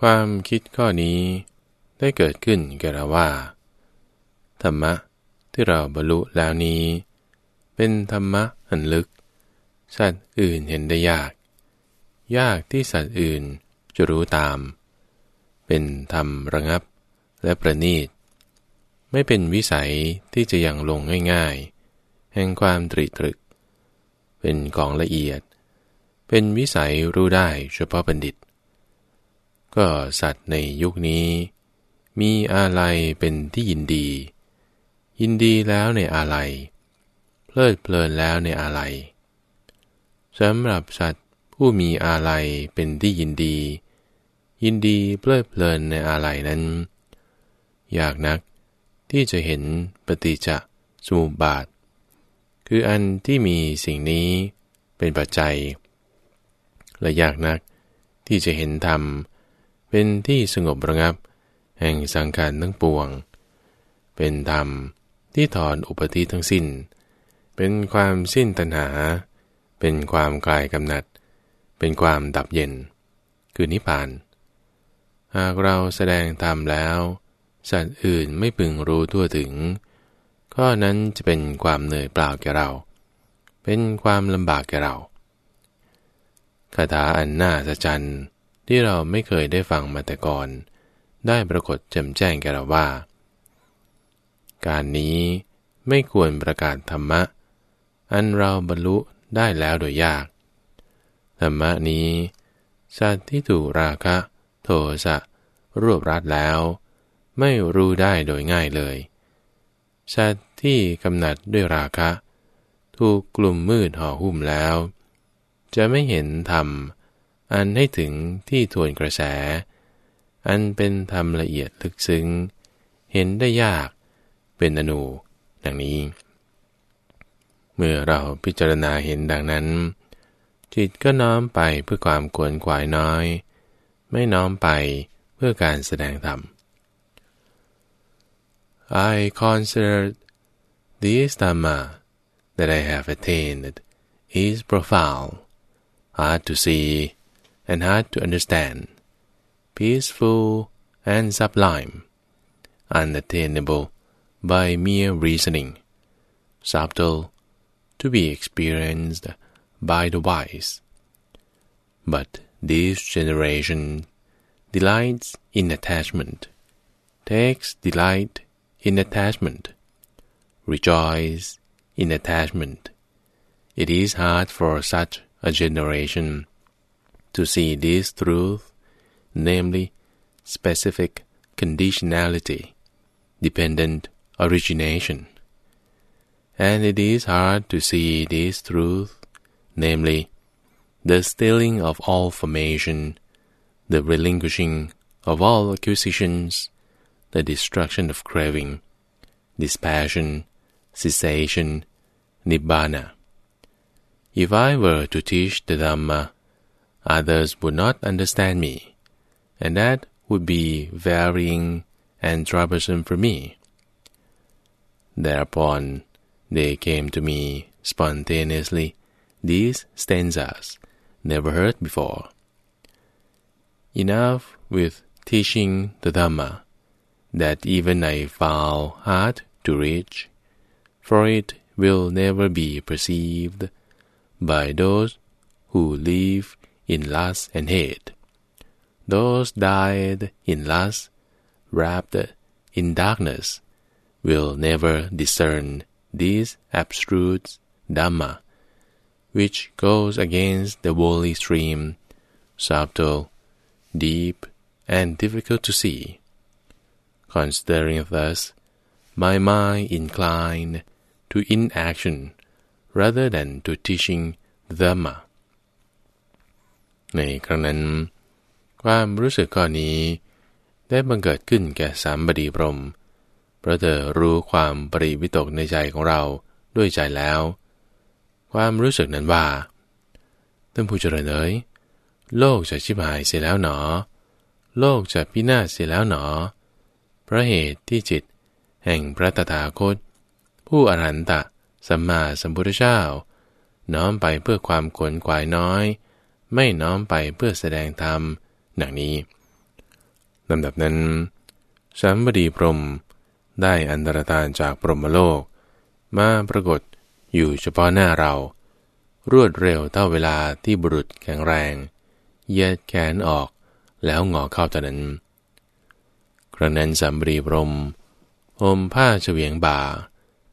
ความคิดข้อนี้ได้เกิดขึ้นแก่เราว่า ธรรมะที่เราบรรลุแล้วนี้ เป็นธรรมะอันลึก สัตว์อื่นเห็นได้ยาก ยากที่สัตว์อื่นจะรู้ตาม เป็นธรรมระงับและประณีต ไม่เป็นวิสัยที่จะยังลงง่ายๆ แห่งความตรีตรึก เป็นของละเอียด เป็นวิสัยรู้ได้เฉพาะบัณฑิต ก็สัตว์ในยุคนี้ มีอะไรเป็นที่ยินดี ยินดีแล้วในอะไรเพลิดเพลินแล้วในอะไรสำหรับสัตว์ผู้มีอะไรเป็นที่ยินดี ยินดีเพลิดเพลินในอะไรนั้นอยากนักที่จะเห็นปฏิจจสมุปบาท คืออันที่มีสิ่งนี้เป็นปัจจัย และยากนักที่จะเห็นธรรม เป็นที่สงบระงับ แห่งสังขารทั้งปวง เป็นธรรมที่ถอนอุปธิทั้งสิ้น เป็นความสิ้นตัณหา เป็นความกลายกำหนัด เป็นความดับเย็น คือนิพพาน หากเราแสดงธรรมแล้ว สัตว์อื่นไม่พึงรู้ทั่วถึง ข้อนั้นจะเป็นความเหนื่อยเปล่าแก่เรา เป็นความลำบากแก่เราคาถาอันน่าสะใจ ที่เราไม่เคยได้ฟังมาแต่ก่อน ได้ปรากฏแจ่มแจ้งแก่เราว่า การนี้ไม่ควรประกาศธรรมะ อันเราบรรลุได้แล้วโดยยาก ธรรมะนี้สัตว์ที่ถูกราคะ โทสะรวบรัดแล้ว ไม่รู้ได้โดยง่ายเลยสัตว์ที่กำหนัดด้วยราคะ ถูกกลุ่มมืดห่อหุ้มแล้ว จะไม่เห็นธรรม อันให้ถึงที่ทวนกระแส อันเป็นธรรมละเอียดลึกซึ้ง เห็นได้ยากเป็นอนูดังนี้ เมื่อเราพิจารณาเห็นดังนั้น จิตก็น้อมไปเพื่อความกวนขวายน้อย ไม่น้อมไปเพื่อการแสดงธรรม I consider this Dhamma that I have attained is profound, hard to see and hard to understand, peaceful and sublime, unattainable by mere reasoning, subtle to be experienced by the wise. But this generation delights in attachment, takes delight in attachment, rejoices in attachment. It is hard for such a generation to see this truth, namely specific conditionality, dependent origination. And it is hard to see this truth, namely the stilling of all formation, the relinquishing of all acquisitions, the destruction of craving, dispassion, cessation, nibbana. If I were to teach the Dhamma, others would not understand me, and that would be varying and troublesome for me. Thereupon they came to me spontaneously these stanzas, never heard before. Enough with teaching the Dhamma, that even I found hard to reach, for it will never be perceived by those who live in lust and hate. Those died in lust, wrapped in darkness, will never discern this abstruse Dhamma, which goes against the woolly stream, subtle, deep, and difficult to see. Considering thus, my mind inclined to inaction rather than to teaching Dhamma. ในครั้งนั้น ความรู้สึกข้อนี้ได้บังเกิดขึ้นแก่สามบดีพรมเพราะเธอรู้ความปริวิตกในใจของเราด้วยใจแล้ว ความรู้สึกนั้นว่าท่านผู้เจริญเอ๋ยโลกจะชิบหายเสียแล้วหนอ โลกจะพินาศเสียแล้วหนอ เพราะเหตุที่จิต แห่งพระตถาคต ผู้อรหันตะสัมมาสัมพุทธเจ้าน้อมไปเพื่อความขนขวายน้อย ไม่น้อมไปเพื่อแสดงธรรมดังนี้ลำดับนั้นสัมบดีพรมได้อันตรธานจากพรหมโลก มาปรากฏอยู่เฉพาะหน้าเรา รวดเร็วเท่าเวลาที่บุรุษแข็งแรงเย็ดแขนออกแล้วงอเข้าตะนั้น กระนั้นสัมบรีพรมห่มผ้าเฉวียงบ่า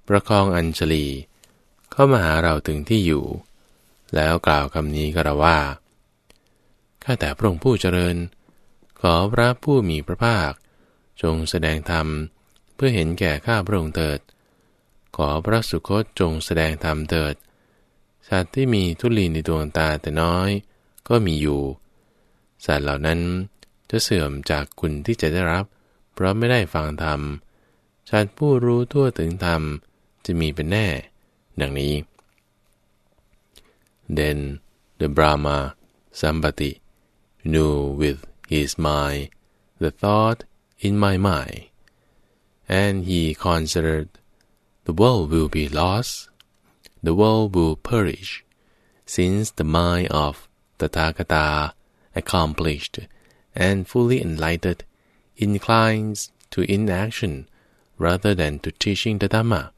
ประคองอัญชลี เข้ามาหาเราถึงที่อยู่ แล้วกล่าวคำนี้กระว่า ข้าแต่พระองค์ผู้เจริญ ขอพระผู้มีพระภาค จงแสดงธรรมเพื่อเห็นแก่ข้าพระองค์เถิด ขอพระสุคตจงแสดงธรรมเถิด สัตว์ที่มีทุลีในดวงตาแต่น้อยก็มีอยู่ สัตว์เหล่านั้นจะเสื่อมจากคุณที่จะได้รับ เพราะไม่ได้ฟังธรรมชาติผู้รู้ทั่วถึงธรรมจะมีเป็นแน่ ดังนี้ Then the Brahma Sambati knew with his mind the thought in my mind, and he considered the world will be lost, the world will perish, since the mind of Tathagata accomplished and fully enlightened inclines to inaction rather than to teaching the Dhamma.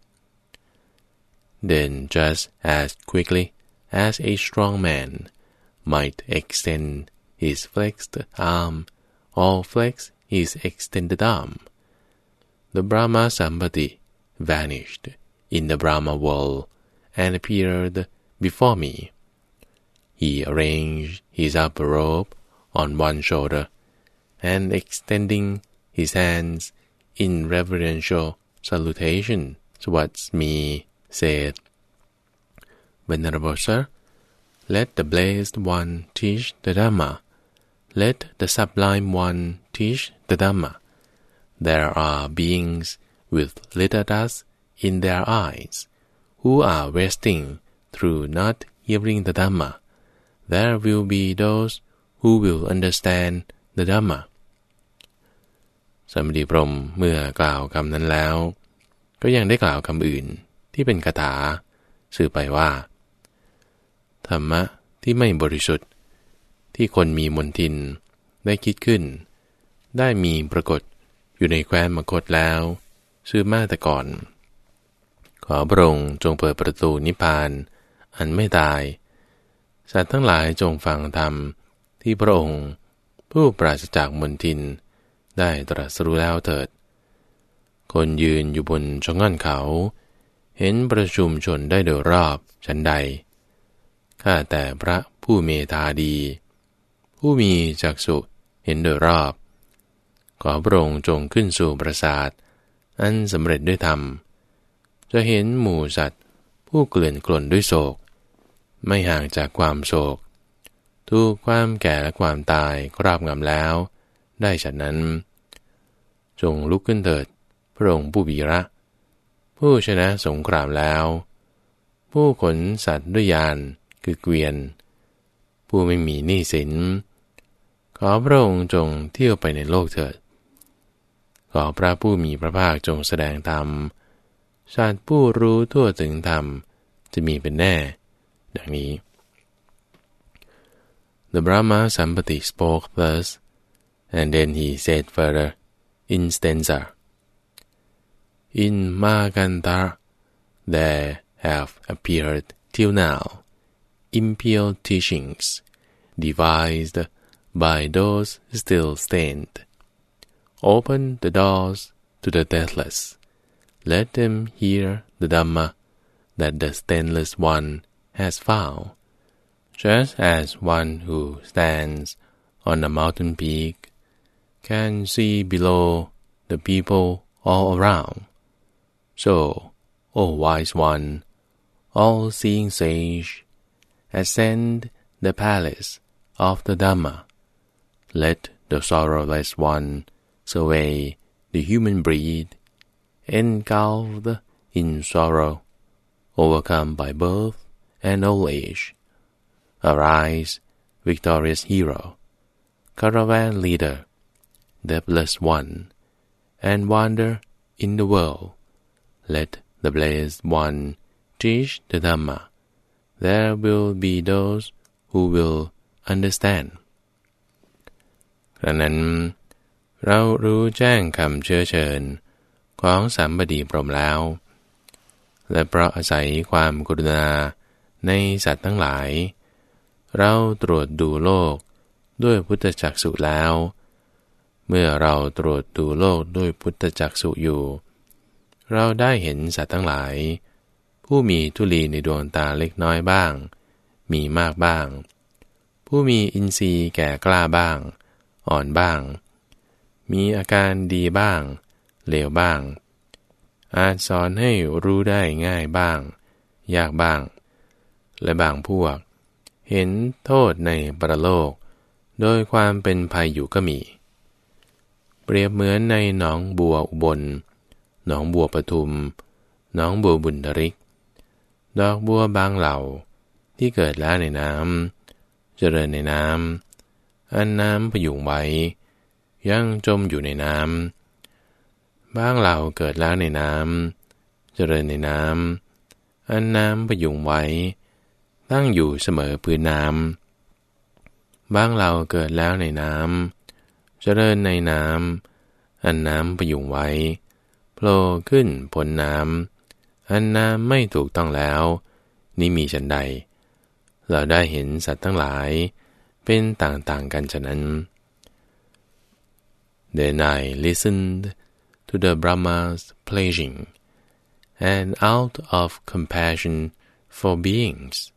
Then just as quickly as a strong man might extend his flexed um, arm or flex his extended arm, the Brahma Sambati vanished in the Brahma world and appeared before me. He arranged his upper robe on one shoulder, and extending his hands in reverential salutation towards me, said, Venerable Sir, let the blessed one teach the Dhamma. Let the sublime one teach the Dhamma. There are beings with little dust in their eyes, who are resting through not hearing the Dhamma. There will be those who will understand the Dhamma. สมดีพรมเมื่อกล่าวคำนั้นแล้ว ก็ยังได้กล่าวคำอื่นที่เป็นคาถา สื่อไปว่า ธรรมะที่ไม่บริสุทธิ์ ที่คนมีมนทินได้คิดขึ้น ได้มีปรากฏอยู่ในแคว้นมคตแล้วซื่อมาแต่ก่อน ขอพระองค์จงเปิดประตูนิพพาน อันไม่ตาย สัตว์ทั้งหลายจงฟังธรรมที่พระองค์ผู้ปราศจากมนทิน ได้ตรัสรู้แล้วเถิด คนยืนอยู่บนชง่อนเขา เห็นประชุมชนได้โดยรอบชั้นใด ข้าแต่พระผู้เมตาดี ผู้มีจักสุเห็นโดยรอบ ขอพระองค์จงขึ้นสู่ปราสาท อันสำเร็จด้วยธรรม จะเห็นหมู่สัตว์ ผู้เกลื่อนกล่นด้วยโศก ไม่ห่างจากความโศกถูกความแก่และความตายครอบงำแล้ว ได้ฉะนั้น จงลุกขึ้นเถิด พระองค์ผู้บีระ ผู้ชนะสงครามแล้ว ผู้ขนสัตว์ด้วยยานคือเกวียน ผู้ไม่มีหนี้สิน อพระองค์จงเที่ยวไปในโลกเถิด ขอพระผู้มีพระภาคจงแสดงธรรม ชาติผู้รู้ทั่วถึงธรรมจะมีเป็นแน่ ดังนี้ The Brahma Sampati spoke thus And then he said further, in stanza, In Maganda there have appeared till now impure teachings devised by those still stained. Open the doors to the deathless. Let them hear the Dhamma that the stainless one has found. Just as one who stands on a mountain peak can see below the people all around. So, O wise one, all-seeing sage, ascend the palace of the Dhamma. Let the sorrowless one survey the human breed, engulfed in sorrow, overcome by birth and old age. Arise, victorious hero, caravan leader, deathless one, and wander in the world. Let the blessed one teach the Dhamma. There will be those who will understand กระนั้น เรารู้แจ้งคำเชื้อเชิญ ของสัมบดีพรมแล้ว และเพราะอาศัยความกรุณาในสัตว์ทั้งหลาย เราตรวจดูโลกด้วยพุทธจักสุแล้ว เมื่อเราตรวจดูโลกด้วยพุทธจักสุอยู่ เราได้เห็นสัตว์ทั้งหลาย ผู้มีทุลีในดวงตาเล็กน้อยบ้าง มีมากบ้าง ผู้มีอินทรีย์แก่กล้าบ้าง อ่อนบ้าง มีอาการดีบ้าง เลวบ้าง อาจสอนให้รู้ได้ง่ายบ้าง ยากบ้าง และบางพวก เห็นโทษในปรโลก โดยความเป็นภัยอยู่ก็มี เปรียบเหมือนในหนองบัวอุบล หนองบัวปทุม หนองบัวบุญริก ดอกบัวบางเหล่าที่เกิดแล้วในน้ำเจริญในน้ำ อันน้ำพยุงไว้ยังจมอยู่ในน้ำบางเหล่าเกิดแล้วในน้ำเจริญในน้ำอันน้ำพยุงไว้ ตั้งอยู่เสมอพื้นน้ำบางเราเกิดแล้วในน้ำเจริญในน้ำอันน้ำประยุงไว้โผล่ขึ้นผลน้ำอันน้ำไม่ถูกต้องแล้ว นี่มีฉันใด เราได้เห็นสัตว์ทั้งหลาย เป็นต่างๆกันฉะนั้น Then I listened to the Brahma's pledging, and out of compassion for beings,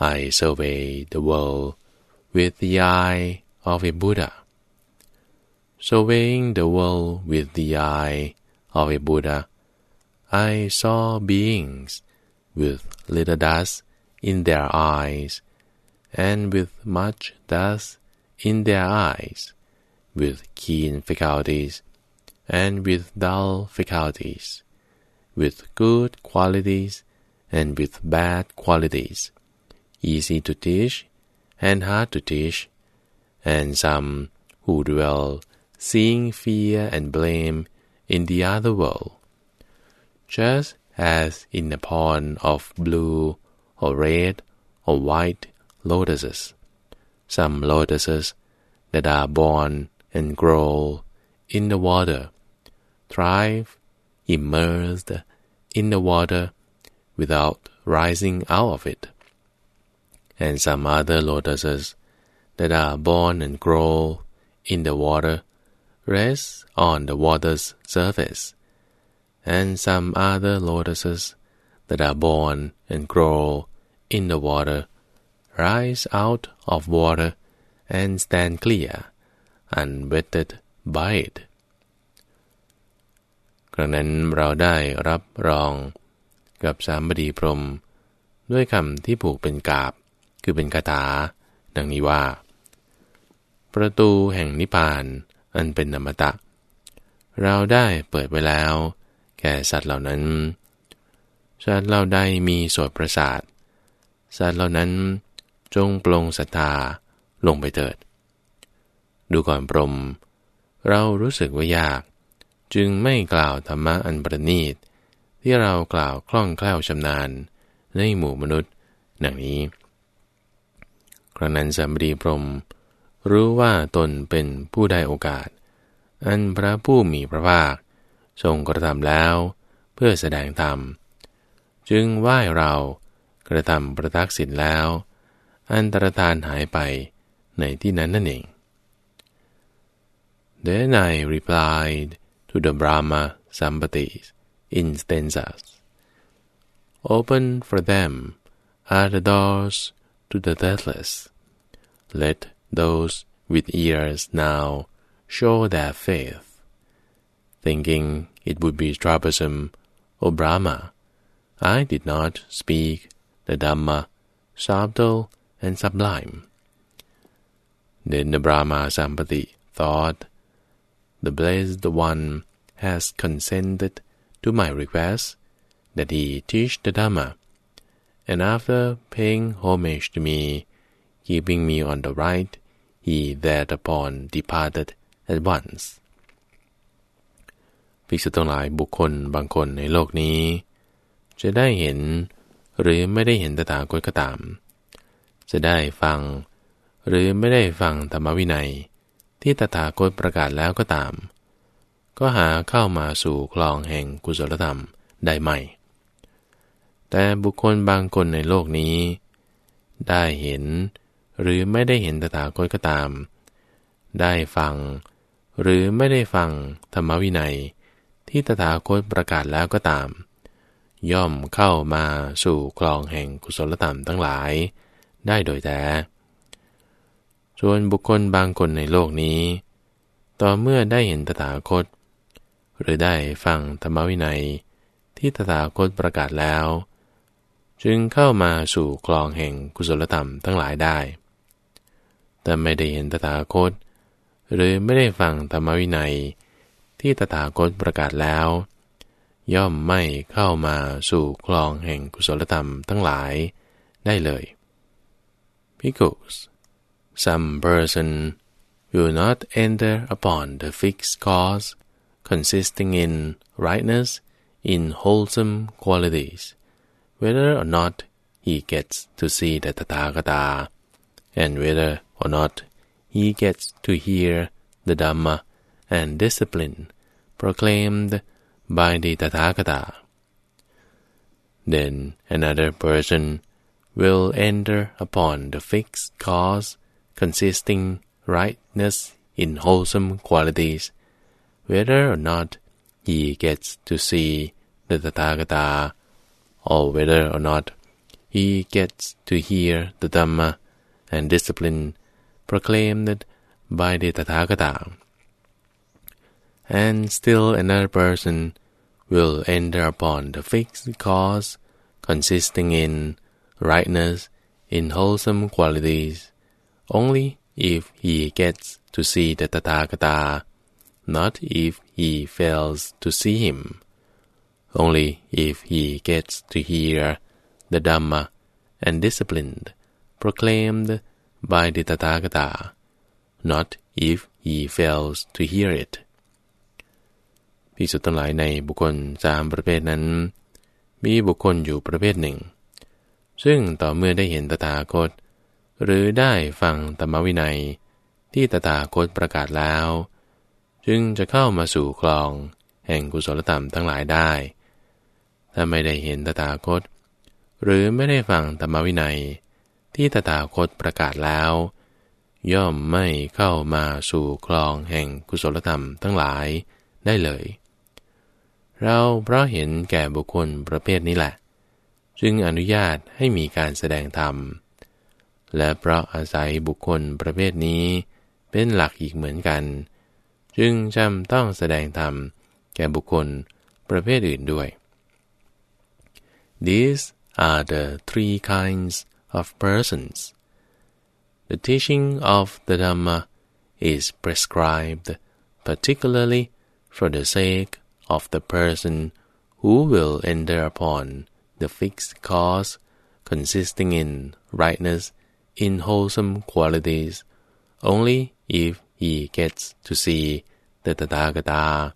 I surveyed the world with the eye of a Buddha. Surveying the world with the eye of a Buddha, I saw beings with little dust in their eyes, and with much dust in their eyes, with keen faculties, and with dull faculties, with good qualities, and with bad qualities, easy to teach and hard to teach, and some who dwell seeing fear and blame in the other world. Just as in a pond of blue or red or white lotuses, some lotuses that are born and grow in the water thrive immersed in the water without rising out of it. And some other lotuses that are born and grow in the water rest on the water's surface, and some other lotuses that are born and grow in the water rise out of water and stand clear, unwetted by it. ครั้งนั้นเราได้รับรองกับสามบดีพรม ด้วยคำที่ผูกเป็นกาบ คือเป็นคาถา ดังนี้ว่า ประตูแห่งนิพพานอันเป็นนามตะ เราได้เปิดไว้แล้ว แก่สัตว์เหล่านั้นสัตว์เหล่าใดมีโสดประสาทสัตว์เหล่านั้น จงปลงศรัทธาลงไปเถิด ดูก่อนปรม เรารู้สึกว่ายาก จึงไม่กล่าวธรรมะอันประณีต ที่เรากล่าวคล่องแคล่วชำนาญในหมู่มนุษย์ดังนี้ คระนั้นสัมรีพรม รู้ว่าตนเป็นผู้ได้โอกาส อันพระผู้มีพระภาค ทรงกระทำแล้วเพื่อแสดงธรรม จึงไหว้เรากระทำประทักษิณแล้ว อันตรธานหายไปในที่นั้นนั่นเอง Then I replied to the Brahma Sambatis in stanzas Open for them are the doors to the deathless Let those with ears now show their faith. Thinking it would be troublesome, O Brahma, I did not speak the Dhamma subtle and sublime. Then the Brahma Sampati thought, the blessed one has consented to my request that he teach the Dhamma, and after paying homage to me, keeping me on the right, he thereupon departed at once. ภิกษุทั้งหลายบุคคลบางคนในโลกนี้ จะได้เห็นหรือไม่ได้เห็นตถาคตก็ตาม จะได้ฟัง หรือไม่ได้ฟังธรรมวินัย ที่ตถาคตประกาศแล้วก็ตาม ก็หาเข้ามาสู่คลองแห่งกุศลธรรมได้ไหมแต่บุคคลบางคนในโลกนี้ ได้เห็นหรือไม่ได้เห็นตถาคตก็ตาม ได้ฟัง หรือไม่ได้ฟังธรรมวินัย ที่ตถาคตประกาศแล้วก็ตาม ย่อมเข้ามาสู่คลองแห่งกุศลธรรมทั้งหลาย ได้โดยแท้ส่วนบุคคลบางคนในโลกนี้ ต่อเมื่อได้เห็นตถาคต หรือได้ฟังธรรมวินัยที่ตถาคตประกาศแล้ว จึงเข้ามาสู่คลองแห่งกุศลธรรมทั้งหลายได้ แต่ไม่ได้เห็นตถาคต หรือไม่ได้ฟังธรรมวินัยที่ตถาคตประกาศแล้ว ย่อมไม่เข้ามาสู่คลองแห่งกุศลธรรมทั้งหลายได้เลย Because some person will not enter upon the fixed cause consisting in rightness in wholesome qualities whether or not he gets to see the Tathagata and whether or not he gets to hear the Dhamma and discipline proclaimed by the Tathagata. Then another person will enter upon the fixed cause consisting rightness in wholesome qualities, whether or not he gets to see the Tathagata, or whether or not he gets to hear the Dhamma and discipline proclaimed by the Tathagata. And still another person will enter upon the fixed cause consisting in rightness in wholesome qualities, only if he gets to see the Tathagata, not if he fails to see him, only if he gets to hear the Dhamma and disciplined, proclaimed by the Tathagata, not if he fails to hear it. พิสุทั้งหลายในบุคคลสามประเภทนั้น มีบุคคลอยู่ประเภทหนึ่ง ซึ่งต่อเมื่อได้เห็นตถาคต หรือได้ฟังธรรมวินัย ที่ตถาคตประกาศแล้ว จึงจะเข้ามาสู่คลอง แห่งกุศลธรรมทั้งหลายได้ ถ้าไม่ได้เห็นตถาคต หรือไม่ได้ฟังธรรมวินัย ที่ตถาคตประกาศแล้ว ย่อมไม่เข้ามาสู่คลองแห่งกุศลธรรมทั้งหลายได้เลย เราเพราะเห็นแก่บุคคลประเภทนี้แหละ จึงอนุญาตให้มีการแสดงธรรม และเพราะอาศัยบุคคลประเภทนี้เป็นหลักอีกเหมือนกัน จึงจำต้องแสดงธรรมแก่บุคคลประเภทอื่นด้วย These are the three kinds of persons. The teaching of the Dhamma is prescribed particularly for the sake of the person who will enter upon the fixed cause consisting in rightness in wholesome qualities only if he gets to see the Tathagata,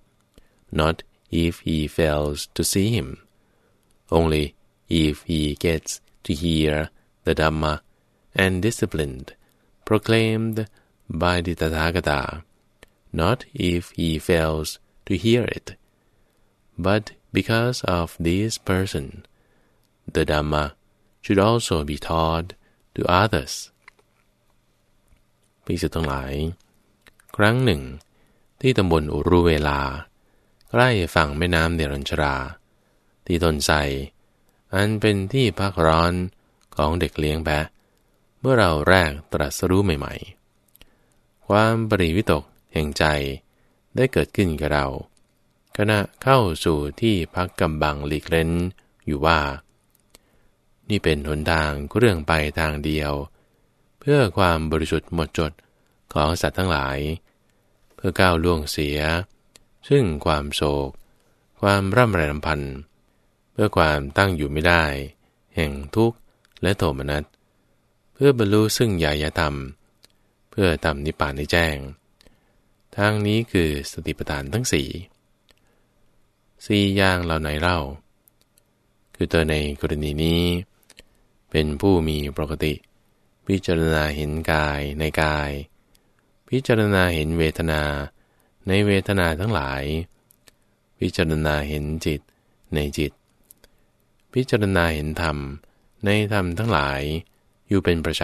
not if he fails to see him, only if he gets to hear the Dhamma and disciplined, proclaimed by the Tathagata, not if he fails to hear it. But because of this person, the Dhamma should also be taught to others. พิสุทั้งหลาย ครั้งหนึ่ง ที่ตำบลอุรุเวลา ใกล้ฝั่งแม่น้ำเนรัญชรา ที่ต้นไทรอันเป็นที่พักร้อนของเด็กเลี้ยงแพะ เมื่อเราแรกตรัสรู้ใหม่ ๆ ความปริวิตกแห่งใจได้เกิดขึ้นกับเราขณะเข้าสู่ที่พักกำบังหลีกเล้นอยู่ว่า นี่เป็นหนทางเรื่องไปทางเดียว เพื่อความบริสุทธิ์หมดจดของสัตว์ทั้งหลาย เพื่อก้าวล่วงเสีย ซึ่งความโศก ความร่ำไรรำพันธ์เพื่อความตั้งอยู่ไม่ได้ แห่งทุกข์และโทมนัสเพื่อบรรลุซึ่งญาญธรรม เพื่อทำนิพพานในแจ้ง ทางนี้คือสติปัฏฐานทั้งสี่สี่อย่างเหล่าไหนเล่า คือเธอในกรณีนี้ เป็นผู้มีปกติ พิจารณาเห็นกายในกาย พิจารณาเห็นเวทนา ในเวทนาทั้งหลาย พิจารณาเห็นจิตในจิต พิจารณาเห็นธรรม ในธรรมทั้งหลายอยู่เป็นประจ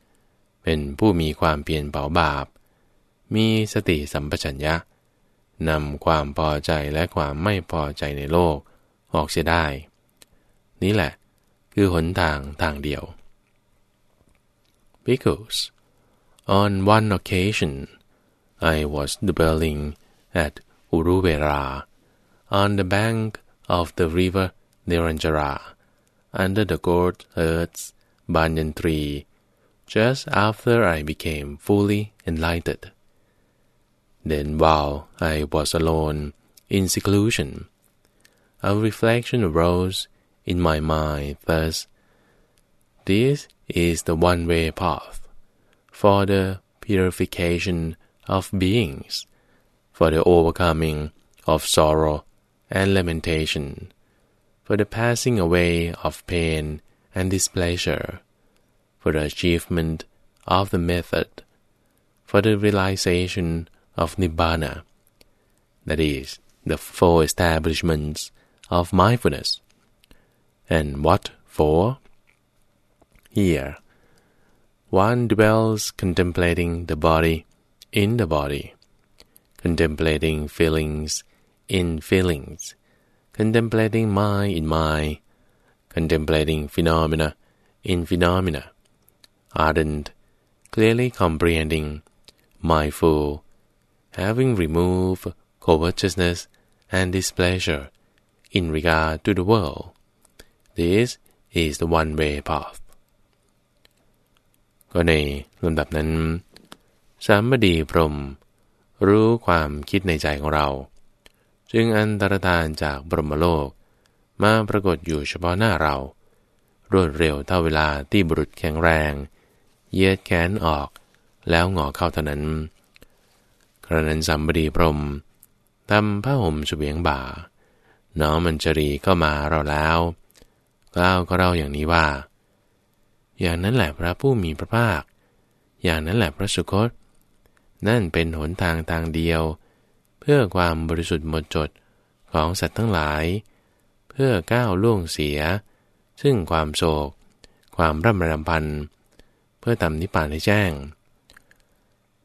ำเป็นผู้มีความเปลี่ยนเบาบาป มีสติสัมปชัญญะนำความพอใจและความไม่พอใจในโลกออกเสียได้ นี่แหละ คือหนทางทางเดียว Because on one occasion I was dwelling at Uruvera on the bank of the river Niranjara under the gourd earth's banyan tree just after I became fully enlightened. Then while I was alone in seclusion, a reflection arose in my mind thus, This is the one-way path for the purification of beings, for the overcoming of sorrow and lamentation, for the passing away of pain and displeasure, for the achievement of the method, for the realization of Nibbana, that is, the four establishments of mindfulness. And what for? Here, one dwells contemplating the body in the body, contemplating feelings in feelings, contemplating mind in mind, contemplating phenomena in phenomena, ardent, clearly comprehending, mindful, having removed covetousness and displeasure in regard to the world. This is the one-way path. ก็ในลำดับนั้น สามบดีพรม รู้ความคิดในใจของเรา จึงอันตรธานจากบรมโลก มาปรากฏอยู่เฉพาะหน้าเรา รวดเร็วเท่าเวลาที่บุรุษแข็งแรงเย็ดแขนออกแล้วงอเข้าเท่านั้น กระนั้นสัมบดีพรมทำผ้าห่มเฉวียงบ่า น้องมันจรีก็มาเราแล้ว กล่าวก็เราอย่างนี้ว่า อย่างนั้นแหละพระผู้มีพระภาค อย่างนั้นแหละพระสุคต นั่นเป็นหนทางทางเดียว เพื่อความบริสุทธิ์หมดจดของสัตว์ทั้งหลาย เพื่อก้าวล่วงเสีย ซึ่งความโศก ความร่ำรำพัน เพื่อทำนิพพานให้แจ้ง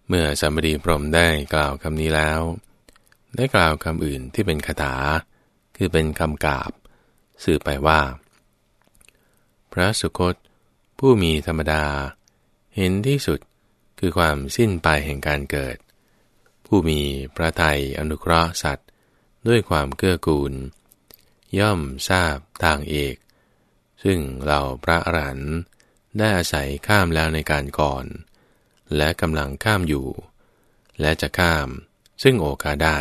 เมื่อสัมบดีพรมได้กล่าวคำนี้แล้ว ได้กล่าวคำอื่นที่เป็นคาถา คือเป็นคำกาบ สื่อไปว่า พระสุคต ผู้มีธรรมดา เห็นที่สุดคือความสิ้นไปแห่งการเกิด ผู้มีพระไทยอนุเคราะห์สัตว์ ด้วยความเกื้อกูล ย่อมทราบทางเอก ซึ่งเราพระอรหันต์ได้อาศัยข้ามแล้วในการก่อน และกำลังข้ามอยู่ และจะข้ามซึ่งโอกาสได้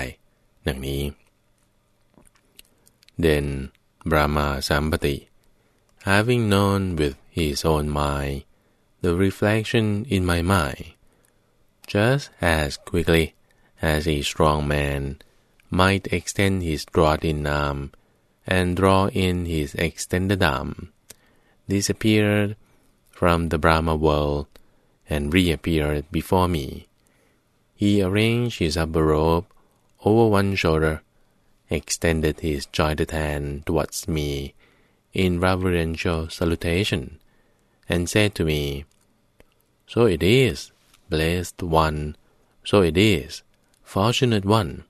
ดังนี้ Then Brahma Sampati having known with his own mind the reflection in my mind just as quickly as a strong man might extend his drawn-in arm and draw in his extended arm disappeared from the Brahma world and reappeared before me. He arranged his upper robe over one shoulder, extended his jointed hand towards me in reverential salutation, and said to me, So it is, blessed one, so it is, fortunate one.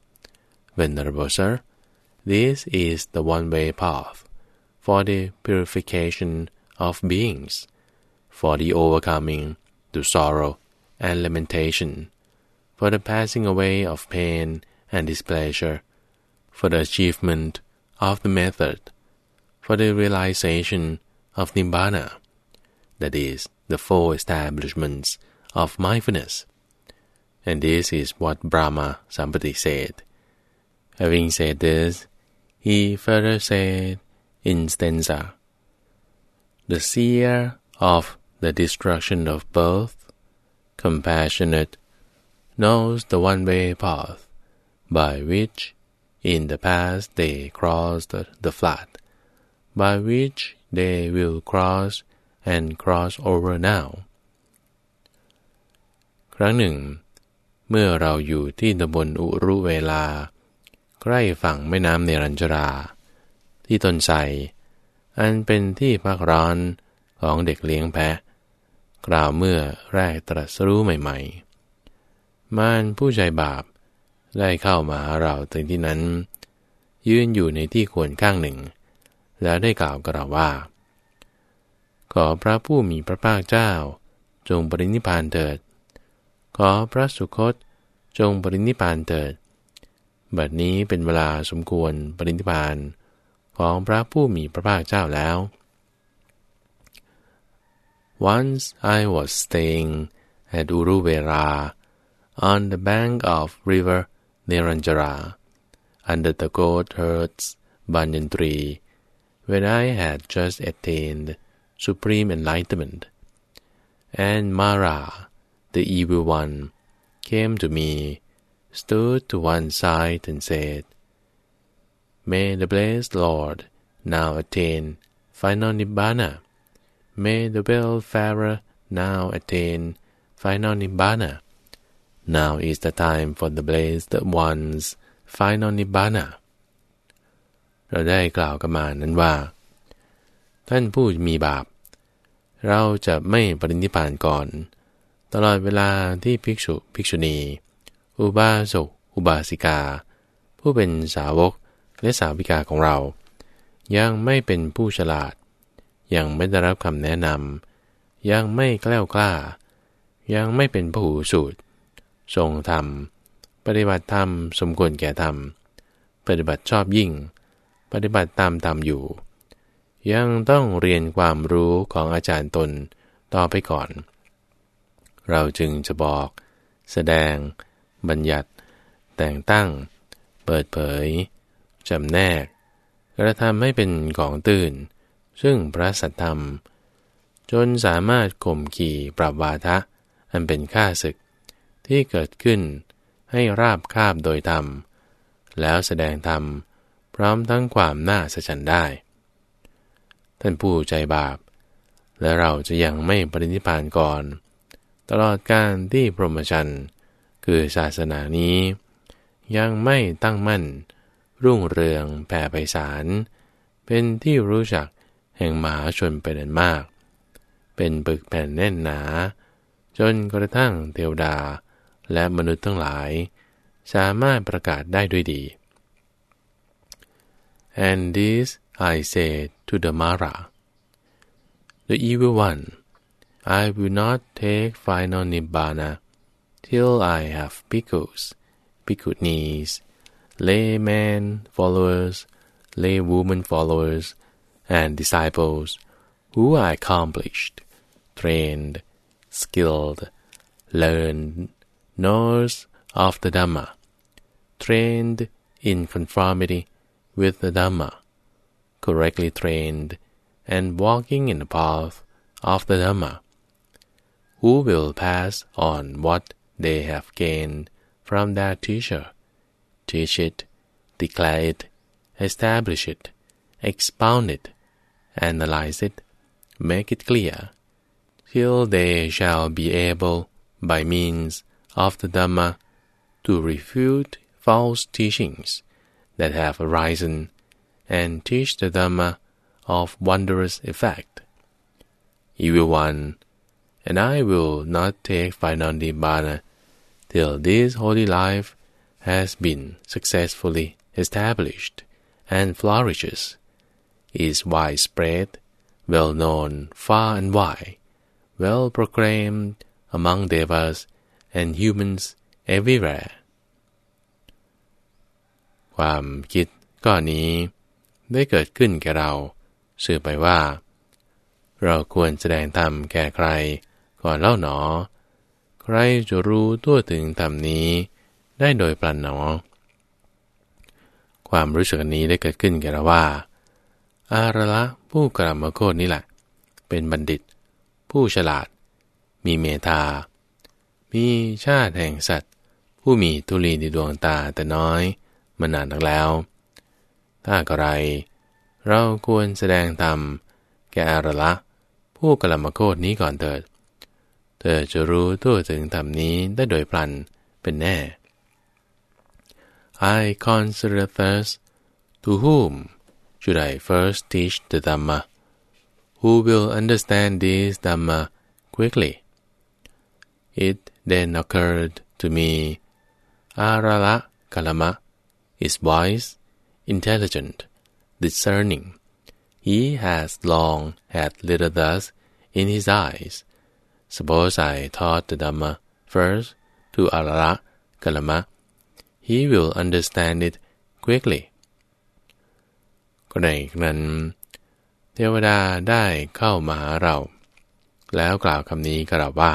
Venerable sir, this is the one-way path for the purification of beings, for the overcoming to sorrow and lamentation, for the passing away of pain and displeasure, for the achievement of the method, for the realization of nibbana, that is, the four establishments of mindfulness. And this is what Brahma Sampati said. Having said this, he further said in stanza, The seer of the destruction of both, compassionate, knows the one-way path, by which in the past they crossed the flood, by which they will cross and cross over now ครั้งหนึ่ง เมื่อเราอยู่ที่ตำบลอุรุเวลา ใกล้ฝั่งแม่น้ำเนรัญชรา ที่ต้นไทรอันเป็นที่พักร้อนของเด็กเลี้ยงแพะ กล่าวเมื่อแรกตรัสรู้ใหม่ ๆ มารผู้ใจบาปได้เข้ามาหาเราถึงที่นั้น ยืนอยู่ในที่ควรข้างหนึ่ง แล้วได้กล่าวกับเราว่า ขอพระผู้มีพระภาคเจ้า จงปรินิพานเถิด ขอพระสุคตจงปรินิพานเถิด บัดนี้เป็นเวลาสมควรปรินิพานของพระผู้มีพระภาคเจ้าแล้ว Once I was staying at Uruvera on the bank of river Neranjara under the goat herd's banyan tree when I had just attained supreme enlightenment and Mara the evil one came to me stood to one side and said May the blessed Lord now attain final nibbana. May the well-farer now attain final nibbana. Now is the time for the blessed one's final nibbana. เราได้กล่าวกันมานั้นว่า ท่านผู้มีบาป เราจะไม่ปรินิพานก่อน ตลอดเวลาที่ภิกษุภิกษุณี อุบาสกอุบาสิกา ผู้เป็นสาวกและสาวิกาของเรา ยังไม่เป็นผู้ฉลาด ยังไม่ได้รับคำแนะนำยังไม่แกล้ากล้า ยังไม่เป็นผู้สูตรทรงธรรม ปฏิบัติธรรมสมควรแก่ธรรม ปฏิบัติชอบยิ่ง ปฏิบัติตามธรรมอยู่ ยังต้องเรียนความรู้ของอาจารย์ตนต่อไปก่อน เราจึงจะบอก แสดง บัญญัติ แต่งตั้ง เปิดเผยจำแนก กระทำให้เป็นของตื่น ซึ่งพระสัทธรรม จนสามารถข่มขี่ปรับวาทะ อันเป็นค่าศึก ที่เกิดขึ้นให้ราบคาบโดยธรรม แล้วแสดงธรรม พร้อมทั้งความน่าสะชันได้ ท่านผู้ใจบาป และเราจะยังไม่ปรินิพานก่อน ตลอดการที่พรหมจรรย์คือศาสนานี้ ยังไม่ตั้งมั่น รุ่งเรืองแผ่ไพศาลเป็นที่รู้จักแห่งมหาชนเป็นอันมาก เป็นปึกแผ่นแน่นหนา จนกระทั่งเทวดาและมนุษย์ทั้งหลาย สามารถประกาศได้ด้วยดี and this I said to the Mara the evil one I will not take final nibbana till I have bhikkhus, bhikkhunis, layman followers, laywoman followers, and disciples who are accomplished, trained, skilled, learned, knowers of the Dhamma, trained in conformity with the Dhamma, correctly trained, and walking in the path of the Dhamma, who will pass on what they have gained from their teacher. Teach it, declare it, establish it, expound it, analyze it, make it clear, till they shall be able, by means of the Dhamma, to refute false teachings that have arisen and teach the Dhamma uh, of wondrous effect. Evil one, and I will not take final nibbana till this holy life has been successfully established and flourishes, is widespread, well known far and wide, well proclaimed among devas and humans everywhere ความคิดก้อนนี้ ได้เกิดขึ้นแก่เราสื่อไปว่า เราควรแสดงธรรมแก่ใคร ก่อนเล่าหนอ ใครจะรู้ตัวถึงธรรมนี้ ได้โดยปลันหนอ ความรู้สึกนี้ได้เกิดขึ้นแก่เราว่า อาระละผู้กรรมโคตนี้แหละ เป็นบัณฑิต ผู้ฉลาด มีเมตตามีชาติแห่งสัตว์ ผู้มีทุลีในดวงตาแต่น้อย มานานนักแล้ว ถ้ากระไร เราควรแสดงธรรมแก่อาระละ ผู้กรรมโคตนี้ก่อนเถิด เธอจะรู้ทั่วถึงธรรมนี้ได้โดยพลันเป็นแน่ I consider thus to whom should I first teach the Dhamma who will understand this Dhamma quickly it then occurred to me Arala Kalama is wise intelligent discerning he has long had little thus in his eyes Suppose I taught the Dhamma first to Arala Kalama, he will understand it quickly. ก็ในนั้น เทวดาได้เข้ามาหาเรา แล้วกล่าวคำนี้กับเราว่า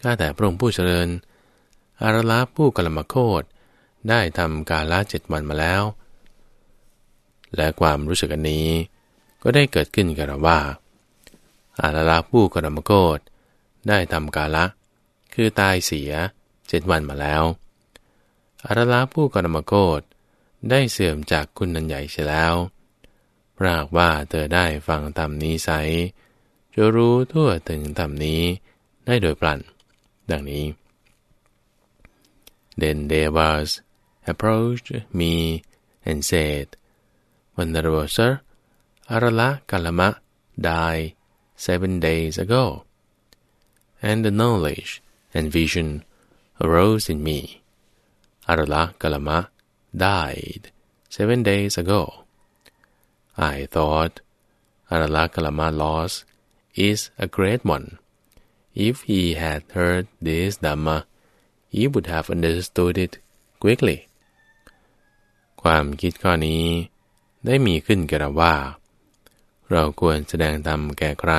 ข้าแต่พระองค์ผู้เจริญ อารละผู้กลมโคต ได้ทำกาละเจ็ดวันมาแล้ว และความรู้สึกอันนี้ก็ได้เกิดขึ้นกับเราว่า อาลละผู้กรมโกดได้ทำกาละ คือตายเสียเจ็ดวันมาแล้ว อาลละผู้กรมโกดได้เสื่อมจากคุณนันใหญ่เสียแล้วปรากว่าเธอได้ฟังธรรมนี้ไซจะรู้ทั่วถึงธรรมนี้ได้โดยปลันดังนี้ Then Devas approached me and said, Venerable sir, Arala Kalama died seven days ago, and the knowledge and vision arose in me. Arala Kalama died seven days ago. I thought Arala loss is a great one. If he had heard this Dhamma, he would have understood it quickly. ความคิดข้อนี้ได้มีขึ้นแก่เราว่า เราควรแสดงธรรมแก่ใคร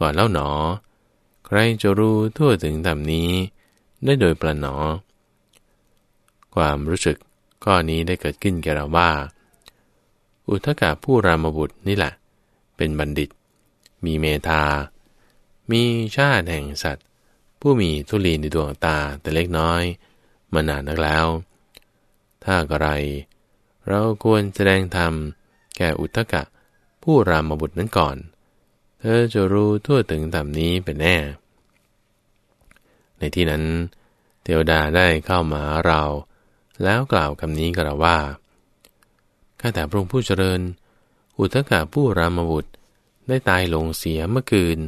ก่อนเล่าหนอ ใครจะรู้ทั่วถึงธรรมนี้ ได้โดยประหนอ ความรู้สึกข้อนี้ได้เกิดขึ้นแก่เราว่า อุทกาผู้รามบุตรนี่แหละ เป็นบัณฑิต มีเมตา มีชาติแห่งสัตว์ ผู้มีทุลีในดวงตาแต่เล็กน้อย มานานนักแล้ว ถ้าอะไร เราควรแสดงธรรม แก่อุทกะ ผู้รามบุตรนั้นก่อน เธอจะรู้ทั่วถึงธรรมนี้เป็นแน่ ในที่นั้น เทวดาได้เข้ามาเรา แล้วกล่าวคำนี้กับเราว่าข้าแต่พระองค์ผู้เจริญ อุทกาผู้รามบุตรได้ตายลงเสียเมื่อคืน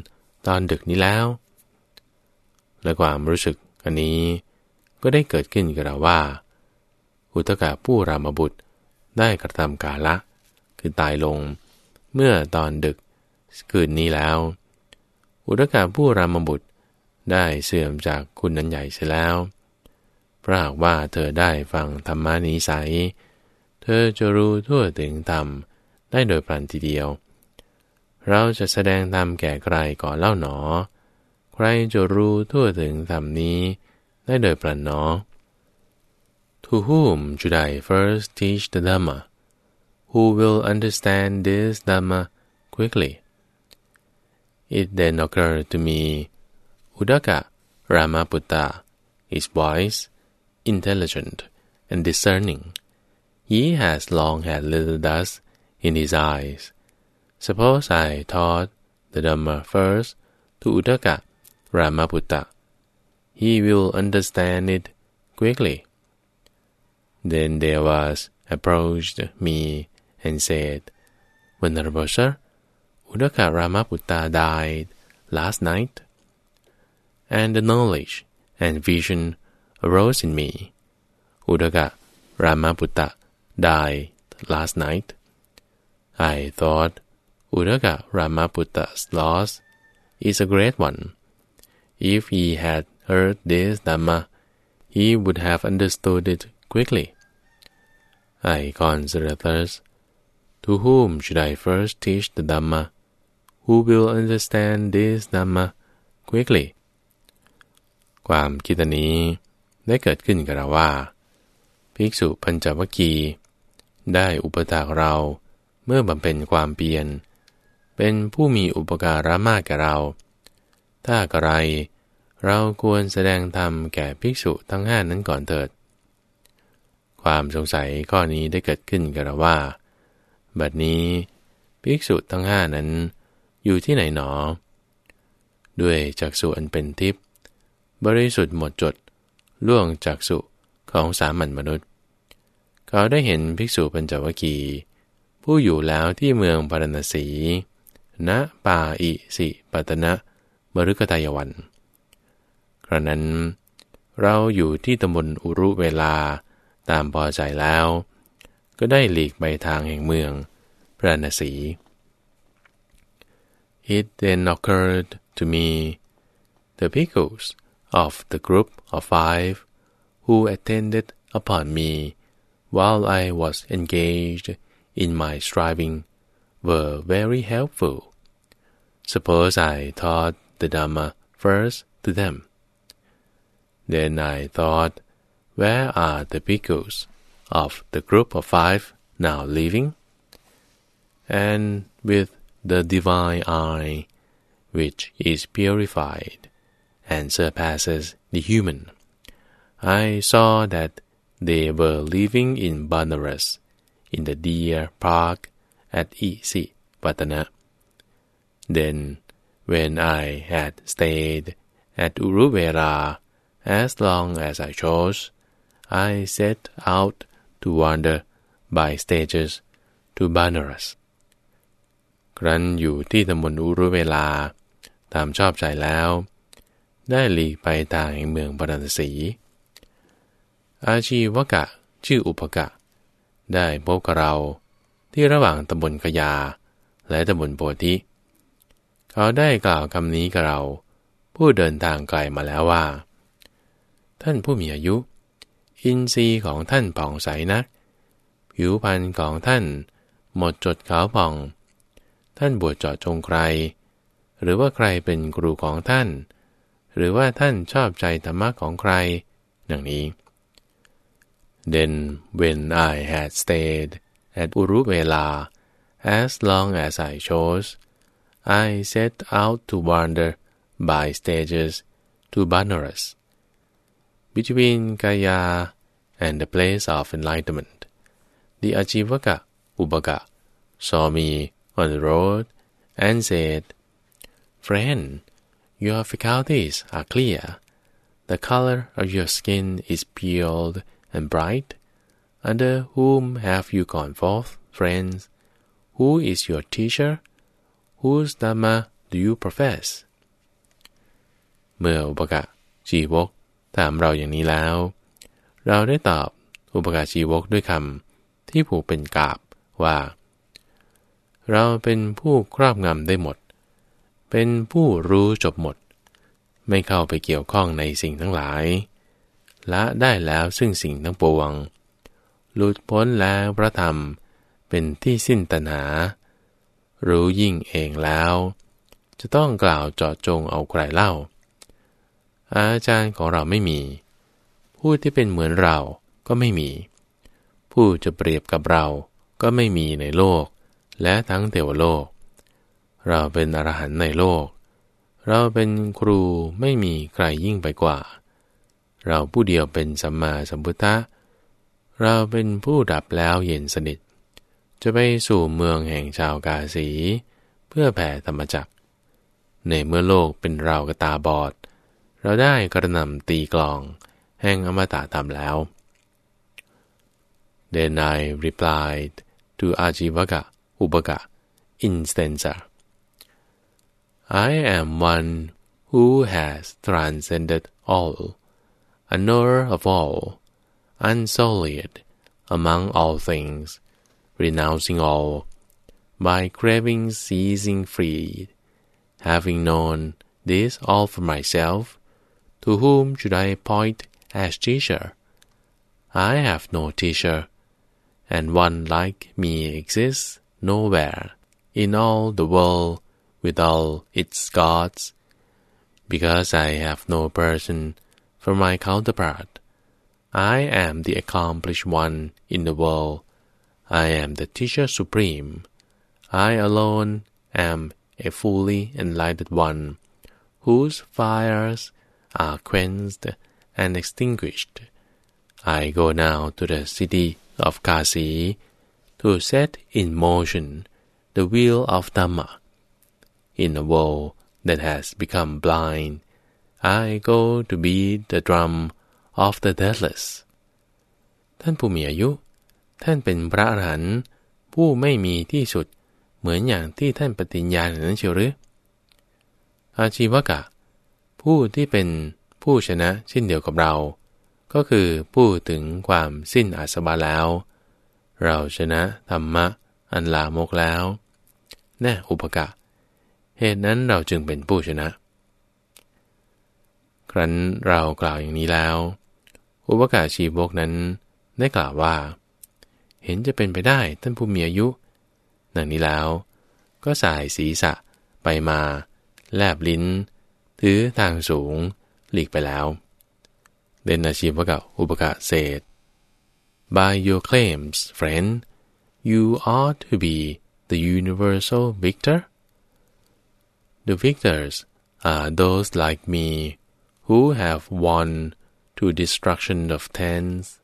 ตอนดึกนี้แล้ว และความรู้สึกอันนี้ก็ได้เกิดขึ้นกับเราว่า อุทกาผู้รามบุตร ได้กระทำกาละ คือตายลง เมื่อตอนดึกคืนนี้แล้ว อุตกาผู้รามบุตรได้เสื่อมจากคุณนันใหญ่เสียแล้วเพราะว่าเธอได้ฟังธรรมานิสัย เธอจะรู้ทั่วถึงธรรมได้โดยพลันทีเดียว เราจะแสดงธรรมแก่ใครก่อนเล่าหนอ ใครจะรู้ทั่วถึงธรรมนี้ได้โดยพลันหนอ To whom should I first teach the Dhamma? who will understand this Dhamma quickly. It then occurred to me, Udaka Ramaputta is wise, intelligent, and discerning. He has long had little dust in his eyes. Suppose I taught the Dhamma first to Udaka Ramaputta. He will understand it quickly. Then was approached me and said, Venerable sir, Udaka Ramaputta died last night, and the knowledge and vision arose in me. Udaka Ramaputta died last night. I thought Udaka Ramaputta's loss is a great one. If he had heard this Dhamma, he would have understood it quickly. I consider thus To whom should I first teach the Dhamma? Who will understand this Dhamma quickly? ความคิดนี้ได้เกิดขึ้นกับเราว่า ภิกษุพัญจวัคคีได้อุปถากเราเมื่อบำเพ็ญความเพียรเป็นผู้มีอุปการะมากแก่เรา ถ้ากระไรเราควรแสดงธรรมแก่ภิกษุทั้งห้านั้นก่อนเถิด ความสงสัยข้อนี้ได้เกิดขึ้นกับเราว่า บัดนี้ภิกษุทั้งห้านั้น อยู่ที่ไหนหนอ ด้วยจักษุอันเป็นทิพย์บริสุทธิ์หมดจด ล่วงจากสุของสามัญมนุษย์ เขาได้เห็นภิกษุปัญจวัคคีย์ผู้อยู่แล้วที่เมืองพารณสี ณปาอิสิปัตนะมรุกตายวัน ครั้นั้น เราอยู่ที่ตำบลอุรุเวลา ตามพอใจแล้ว ก็ได้หลีกไปทางแห่งเมืองพระนศี It then occurred to me the bhikkhus of the group of five who attended upon me while I was engaged in my striving were very helpful. Suppose I taught the Dhamma first to them. Then I thought, where are the bhikkhus of the group of five now living? And with the divine eye, which is purified and surpasses the human, I saw that they were living in Banaras, in the deer park at Isi, Patana. Then, when I had stayed at Uruvera as long as I chose, I set out to wander by stages to Banaras. ครั้นอยู่ที่ตำบลอุรุเวลา ตามชอบใจแล้ว ได้หลีกไปทางเมืองปรันสี อาชีวกะ ชื่ออุปกะ ได้พบกับเราที่ระหว่างตำบลกยา และตำบลโพธิ เขาได้กล่าวคำนี้กับเรา ผู้เดินทางไกลมาแล้วว่า ท่านผู้มีอายุ อินทรีย์ของท่านผ่องใสนัก ผิวพรรณของท่าน หมดจดขาวผ่อง ท่านบวชเจาะจงใคร หรือว่าใครเป็นครูของท่าน หรือว่าท่านชอบใจธรรมะของใครดังนี้ Then when I had stayed at Uruvela as long as I chose, I set out to wander by stages to Banaras. Between Gaya and the place of enlightenment, the Ajivaka Ubaka saw me on the road and said, Friend, your faculties are clear. The color of your skin is peeled and bright. Under whom have you gone forth, friends? Who is your teacher? Whose Dhamma do you profess? เมื่ออุปกะชีวกถามเราอย่างนี้แล้ว เราได้ตอบอุปกาชีวกด้วยคำที่ผูกเป็นกาบว่า เราเป็นผู้ครอบงำได้หมด เป็นผู้รู้จบหมด ไม่เข้าไปเกี่ยวข้องในสิ่งทั้งหลายละได้แล้วซึ่งสิ่งทั้งปวง หลุดพ้นแล้วพระธรรมเป็นที่สิ้นตัณหา รู้ยิ่งเองแล้ว จะต้องกล่าวเจาะจงเอาใครเล่า อาจารย์ของเราไม่มี ผู้ที่เป็นเหมือนเราก็ไม่มี ผู้จะเปรียบกับเราก็ไม่มีในโลก และทั้งเทวโลก เราเป็นอรหันต์ในโลก เราเป็นครูไม่มีใครยิ่งไปกว่า เราผู้เดียวเป็นสัมมาสัมพุทธะเราเป็นผู้ดับแล้วเย็นสนิท จะไปสู่เมืองแห่งชาวกาสี เพื่อแผ่ธรรมจักร ในเมื่อโลกเป็นเรากระตาบอด เราได้กระนำตีกลอง แห่งอมตะธรรมแล้ว Then I replied to Ajivaka Ubaka in stanza. I am one who has transcended all, a knower of all, unsullied among all things, renouncing all, by craving ceasing freed. Having known this all for myself, to whom should I point as teacher? I have no teacher, and one like me exists nowhere in all the world with all its gods, because I have no person for my counterpart. I am the accomplished one in the world. I am the teacher supreme. I alone am a fully enlightened one, whose fires are quenched and extinguished. I go now to the city of Kasi to set in motion the wheel of Dhamma. In a world that has become blind, I go to beat the drum of the deathless ท่านผู้มีอายุ ท่านเป็นพระอรหันต์ผู้ไม่มีที่สุด เหมือนอย่างที่ท่านปฏิญญาณนั้นเชียวหรือ อาชีวกะ ผู้ที่เป็น ผู้ชนะเช่นเดียวกับเรา ก็คือผู้ถึงความสิ้นอาสวะแล้ว เราชนะธรรมะอันลามกแล้วแน่อุปกะ เหตุนั้นเราจึงเป็นผู้ชนะ ครั้นเรากล่าวอย่างนี้แล้ว อุปกาชีวกนั้นได้กล่าวว่า เห็นจะเป็นไปได้ท่านผู้มีอายุดังนี้แล้ว ก็สายศีรษะไปมา แลบลิ้น ถือทางสูง หลีกไปแล้ว เดนอาชีวกะอุปกะเศษ By your claims, friend, you ought to be the universal victor. The victors are those like me who have won to destruction of tents.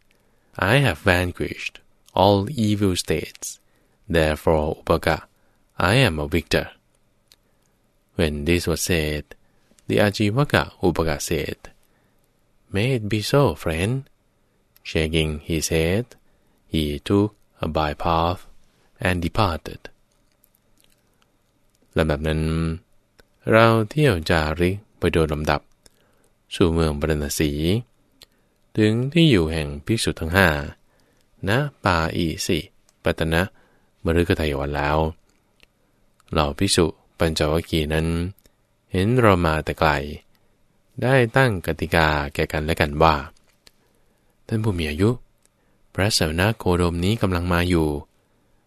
I have vanquished all evil states Therefore, Upaka, I am a victor. When this was said, the Ajivaka Upaka said, May it be so, friend. Shaking his head, he took a bypath and departed. ละแบบนั้น เราเที่ยวจาริกไปโดยลำดับ สู่เมืองบรณสี ถึงที่อยู่แห่งภิกษุทั้งห้าณป่าอีสิปัตนะมฤคทายวันแล้ว เหล่าพิสุปัญจวัคคีย์นั้น เห็นเรามาแต่ไกล ได้ตั้งกติกาแก่กันและกันว่า ท่านผู้มีอายุ พระสนาโคดมนี้กำลังมาอยู่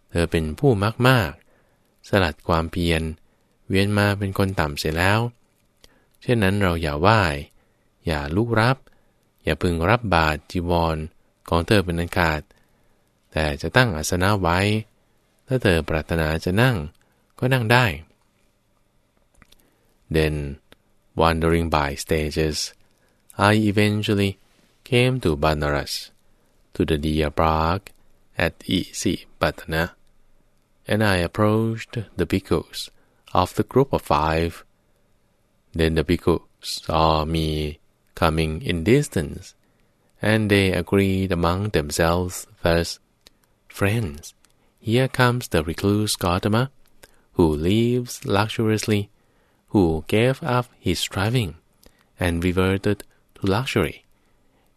เธอเป็นผู้มากมาก สลัดความเพียร เวียนมาเป็นคนต่ำเสียแล้ว เช่นนั้นเราอย่าไหว้ อย่าลุกรับ อย่าพึงรับบาตรจีวรของเธอเป็นอันขาด แต่จะตั้งอาสนะไว้ ถ้าเธอปรารถนาจะนั่งก็นั่งได้ Then wandering by stages I eventually came to Banaras to the Park at Isi Patana and I approached the bhikkhus of the group of five. Then the bhikkhus saw me coming in distance and they agreed among themselves thus friends here comes the recluse Gautama, who lives luxuriously, who gave up his striving and reverted to luxury.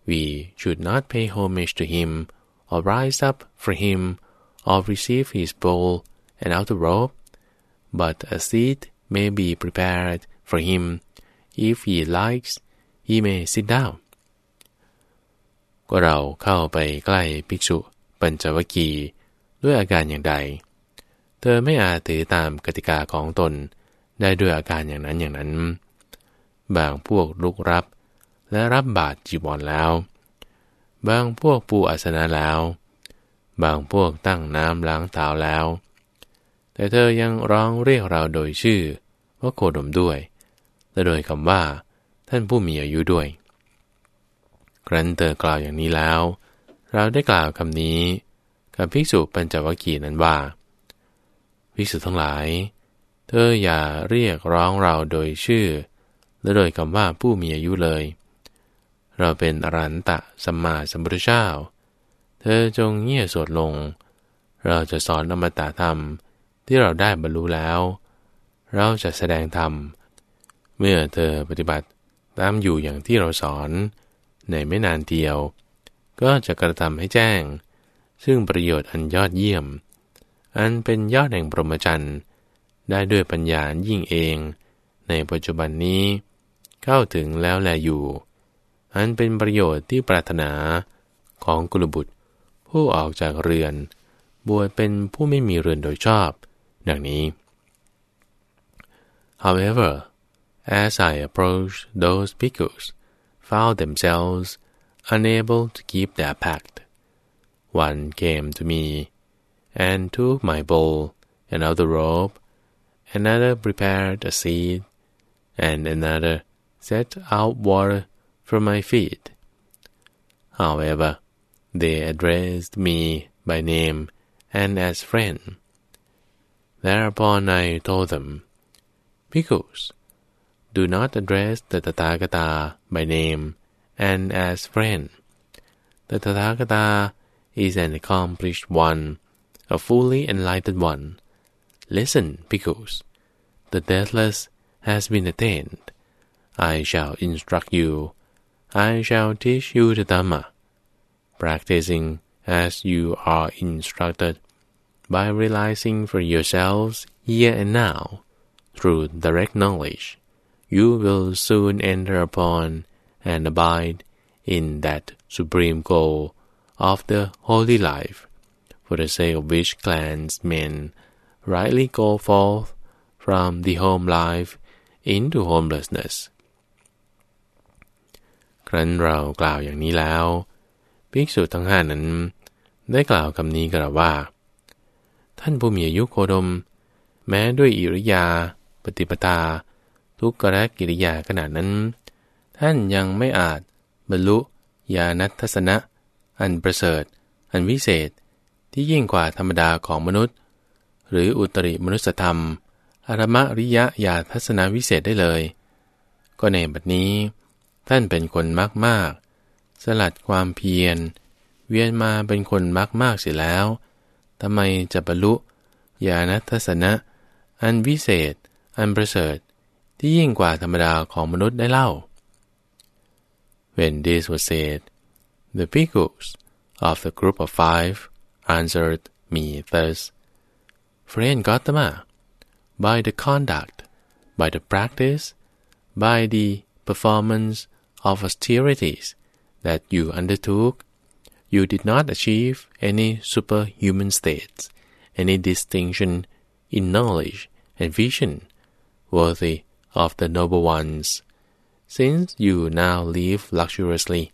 We should not pay homage to him, or rise up for him, or receive his bowl and outer robe, but a seat may be prepared for him. If he likes, he may sit down. ก็เราเข้าไปใกล้ภิกษุปัญจวคีด้วยอาการอย่างใด เธอไม่อาจถือตามกติกาของตน ได้ด้วยอาการอย่างนั้นอย่างนั้น บางพวกลุกรับ และรับบาตรจีวรแล้ว บางพวกปูอาสนะแล้ว บางพวกตั้งน้ำล้างเท้าแล้ว แต่เธอยังร้องเรียกเราโดยชื่อว่าโคดมด้วย และโดยคำว่า ท่านผู้มีอายุด้วย ครั้นเธอกล่าวอย่างนี้แล้ว เราได้กล่าวคำนี้ กับภิกษุปัญจวัคคีย์นั้นว่าภิกษุทั้งหลาย เธออย่าเรียกร้องเราโดยชื่อ และโดยคำว่าผู้มีอายุเลย เราเป็นอรันตะสัมมาสัมพุทธเจ้า เธอจงเงี่ยสวดลง เราจะสอนอมตะธรรมที่เราได้บรรลุแล้ว เราจะแสดงธรรม เมื่อเธอปฏิบัติตามอยู่อย่างที่เราสอน ในไม่นานเดียว ก็จะกระทำให้แจ้ง ซึ่งประโยชน์อันยอดเยี่ยม อันเป็นยอดแห่งปรมจันทร์ ได้ด้วยปัญญายิ่งเอง ในปัจจุบันนี้ เข้าถึงแล้วแลอยู่ อันเป็นประโยชน์ที่ปรารถนาของกุลบุตร ผู้ออกจากเรือน บวชเป็นผู้ไม่มีเรือนโดยชอบ ดังนี้ However, as I approached, those bhikkhus found themselves unable to keep their pact. One came to me, and took my bowl and other robe, another prepared a seat, and another set out water for my feet. However, they addressed me by name and as friend. Thereupon I told them, Bhikkhus, do not address the Tathagata by name and as friend. The Tathagata is an accomplished one, a fully enlightened one. Listen, bhikkhus, the deathless has been attained. I shall instruct you. I shall teach you the Dhamma, practicing as you are instructed, by realizing for yourselves here and now, through direct knowledge, you will soon enter upon and abide in that supreme goal of the holy life, for the sake of which clansmen rightly go forth from the home life into homelessness ครั้นเรากล่าวอย่างนี้แล้วภิกษุทั้งห้านั้น ได้กล่าวคำนี้กล่าวว่า ท่านผู้มีอายุโคดม แม้ด้วยอิริยา ปฏิปทาทุกขะกิริยาขนาดนั้น ท่านยังไม่อาจบรรลุญาณทัศนะ อันประเสริฐ อันวิเศษที่ยิ่งกว่าธรรมดาของมนุษย์ หรืออุตริมนุสธรรมอรมริยะญาทัศนวิเศษได้เลย ก็ในบัดนี้ ท่านเป็นคนมากมากสลัดความเพียร เวียนมาเป็นคนมากมากเสียแล้วทำไมจะบรรลุญาณทัศนะ อันวิเศษ อันประเสริฐที่ยิ่งกว่าธรรมดาของมนุษย์ได้เล่า When this was said, the bhikkhus of the group of five answered me thus, Friend Gautama, by the conduct, by the practice, by the performance of austerities that you undertook, you did not achieve any superhuman states, any distinction in knowledge and vision worthy of the noble ones. Since you now live luxuriously,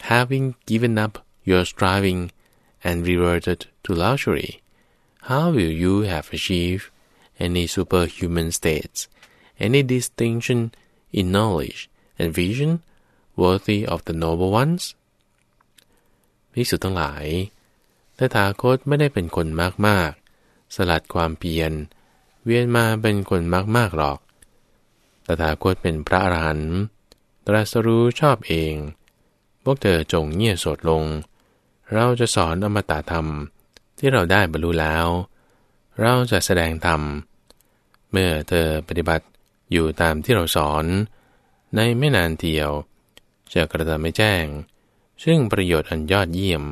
having given up your striving and reverted to luxury, how will you have achieved any superhuman states, any distinction in knowledge and vision worthy of the noble ones ภิกษุทั้งหลายแต่ถาคตไม่ได้เป็นคนมากมากสลัดความเพียร เวียนมาเป็นคนมากมากหรอก ตถาคตเป็นพระอรหันต์ตรัสรู้ชอบเอง พวกเธอจงเงียบสดลง เราจะสอนอมตะธรรม ที่เราได้บรรลุแล้ว เราจะแสดงธรรม เมื่อเธอปฏิบัติอยู่ตามที่เราสอน ในไม่นานเทียวจะกระทำไม่แจ้ง ซึ่งประโยชน์อันยอดเยี่ยม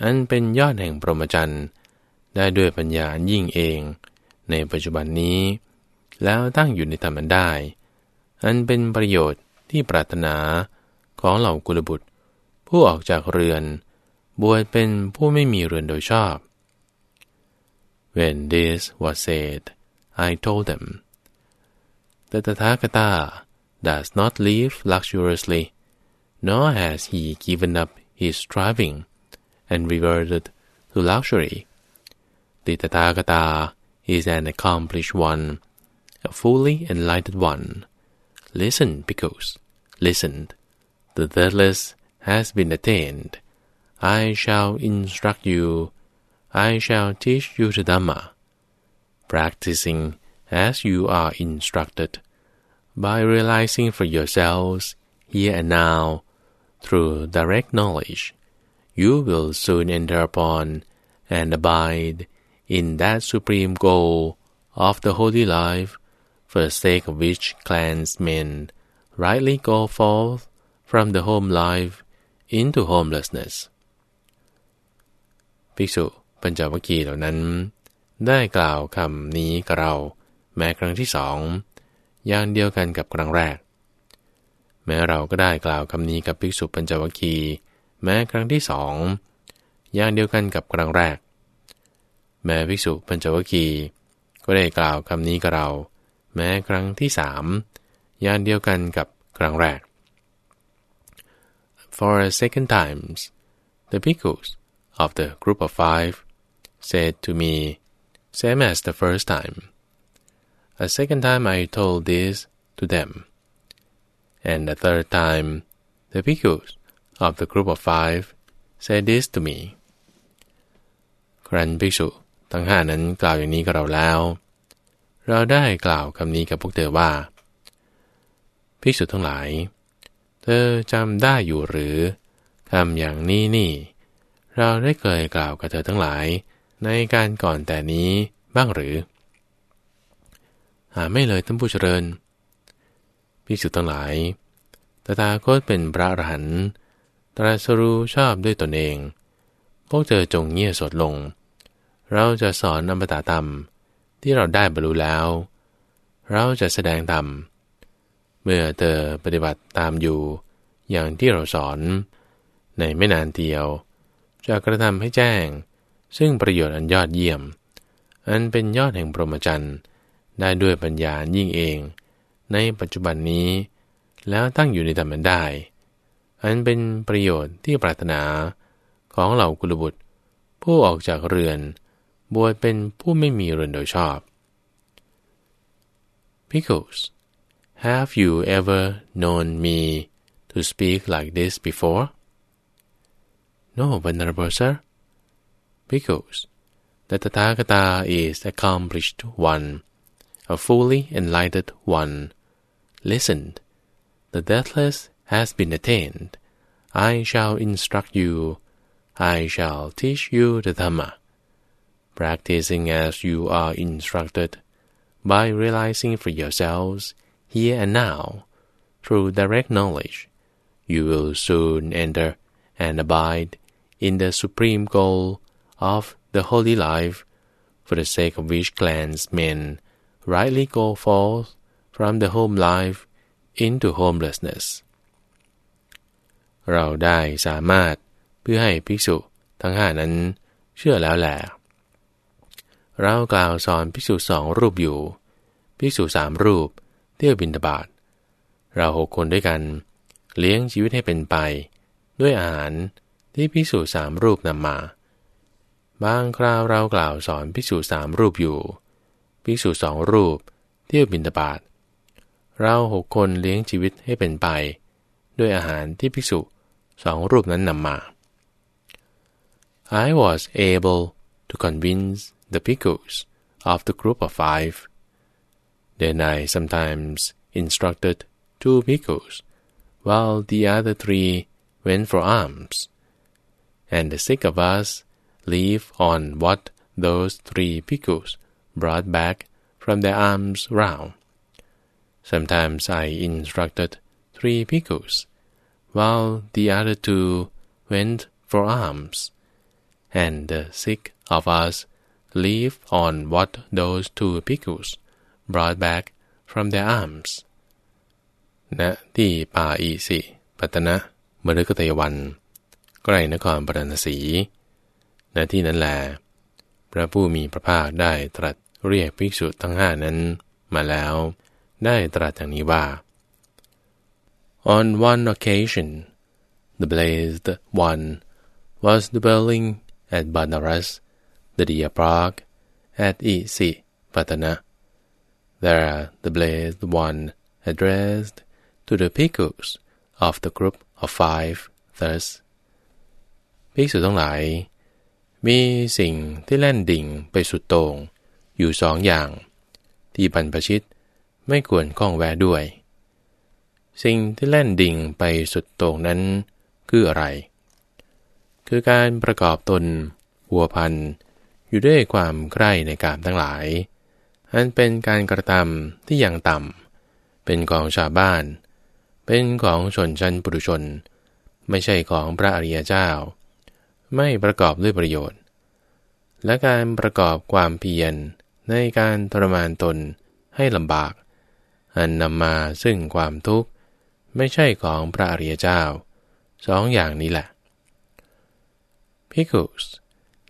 อันเป็นยอดแห่งพรหมจรรย์ได้ด้วยปัญญายิ่งเอง ในปัจจุบันนี้ แล้วตั้งอยู่ในธรรมันได้ อันเป็นประโยชน์ที่ปรารถนาของเหล่ากุลบุตร ผู้ออกจากเรือน บวชเป็นผู้ไม่มีเรือนโดยชอบ When this was said I told them. that The Tathagata does not live luxuriously, nor has he given up his striving and reverted to luxury. The Tathagata is an accomplished one, a fully enlightened one. Listen, bhikkhus, listen. The deathless has been attained. I shall instruct you. I shall teach you the Dhamma practicing as you are instructed, by realizing for yourselves here and now, through direct knowledge, you will soon enter upon and abide in that supreme goal of the holy life, for the sake of which clansmen rightly go forth from the home life into homelessness ภิกษุ ปัญจวัคคีย์เหล่านั้น ได้กล่าวคำนี้กับเรา แม้ครั้งที่สองอย่างเดียวกันกับครั้งแรก แม้เราก็ได้กล่าวคำนี้กับภิกษุปัญจวัคคีย์แม้ครั้งที่สองอย่างเดียวกันกับครั้งแรก แม้ภิกษุปัญจวัคคีย์ก็ได้กล่าวคำนี้กับเรา แม้ครั้งที่สามอย่างเดียวกันกับครั้งแรก For a second times the bhikkhus of the group of five said to me same as the first time. A second time I told this to them. And the third time, the bhikkhus of the group of five said this to me. ครั้นภิกษุทั้งห้านั้นกล่าวอย่างนี้กับเราแล้ว เราได้กล่าวคำนี้กับพวกเธอว่า ภิกษุทั้งหลาย เธอจำได้อยู่หรือคำอย่างนี้นี่ เราได้เคยกล่าวกับเธอทั้งหลาย ในการก่อนแต่นี้บ้างหรือ หาไม่เลยท่านผู้เจริญภิกษุทั้งหลาย ตถาคตเป็นพระอรหันต์ตรัสรู้ชอบด้วยตนเอง พวกเธอจงเงียสดลง เราจะสอนอมตะธรรมที่เราได้บรรลุแล้ว เราจะแสดงธรรม เมื่อเธอปฏิบัติตามอยู่ อย่างที่เราสอน ในไม่นานเดียว จะกระทำให้แจ้ง ซึ่งประโยชน์อันยอดเยี่ยม อันเป็นยอดแห่งพรหมจรรย์ ได้ด้วยปัญญายิ่งเอง ในปัจจุบันนี้ แล้วตั้งอยู่ในธรรมได้ อันเป็นประโยชน์ที่ปรารถนาของเหล่ากุลบุตร ผู้ออกจากเรือน บวชเป็นผู้ไม่มีเรือนโดยชอบ Pickles have you ever known me to speak like this before No venerable sir Pickles the Tathagata is accomplished one a fully enlightened one. Listen the deathless has been attained. I shall instruct you. I shall teach you the Dhamma. Practicing as you are instructed, by realizing for yourselves here and now, through direct knowledge, you will soon enter and abide in the supreme goal of the holy life, for the sake of which clansmen rightly go forth from the home life into homelessness. เราได้สามารถเพื่อให้ภิกษุทั้งห้านั้นเชื่อแล้วแหละเรากล่าวสอนภิกษุสองรูปอยู่ภิกษุสามรูปเที่ยวบินตบาทเราหกคนด้วยกัน เลี้ยงชีวิตให้เป็นไป ด้วยอาหารที่ภิกษุสามรูปนำมา บางคราวเรากล่าวสอนภิกษุสามรูปอยู่ภิกษุสองรูป เที่ยวบินตบาทเราหกคนเลี้ยงชีวิตให้เป็นไป ด้วยอาหารที่ภิกษุสองรูปนั้นนำมา I was able to convince the pickles of the group of five. Then I sometimes instructed two pickles, while the other three went for alms. And the six of us live on what those three pickles brought back from their alms round. Sometimes I instructed three pickles, while the other two went for alms. And the six of us live on what those two pickles brought back from their arms ณที่ป่าอีสิปัตนะมฤคตยวัน ใกล้นครปรณสี ณที่นั้นแล พระผู้มีพระภาคได้ตรัสเรียกภิกษุทั้งห้านั้นมาแล้ว ได้ตรัสอย่างนี้ว่า On one occasion the blessed one was dwelling at Banaras the deer park at Isi Patana. There the blessed one addressed to the pickles of the group of five thus ภิกษุทั้งหลาย มีสิ่งที่แล่นดิ่งไปสุดโต่งอยู่สองอย่าง ที่บรรพชิตไม่ควรข้องแวะด้วย สิ่งที่แล่นดิ่งไปสุดโต่งนั้นคืออะไร คือการประกอบตนหัวพันอยู่ด้วยความใกล้ในกามทั้งหลาย อันเป็นการกระทำที่ยังต่ำเป็นของชาวบ้าน เป็นของชนชั้นปุถุชน ไม่ใช่ของพระอริยเจ้า ไม่ประกอบด้วยประโยชน์ และการประกอบความเพียรในการทรมานตนให้ลำบาก อันนำมาซึ่งความทุกข์ ไม่ใช่ของพระอริยเจ้าสองอย่างนี้แหละ Pickles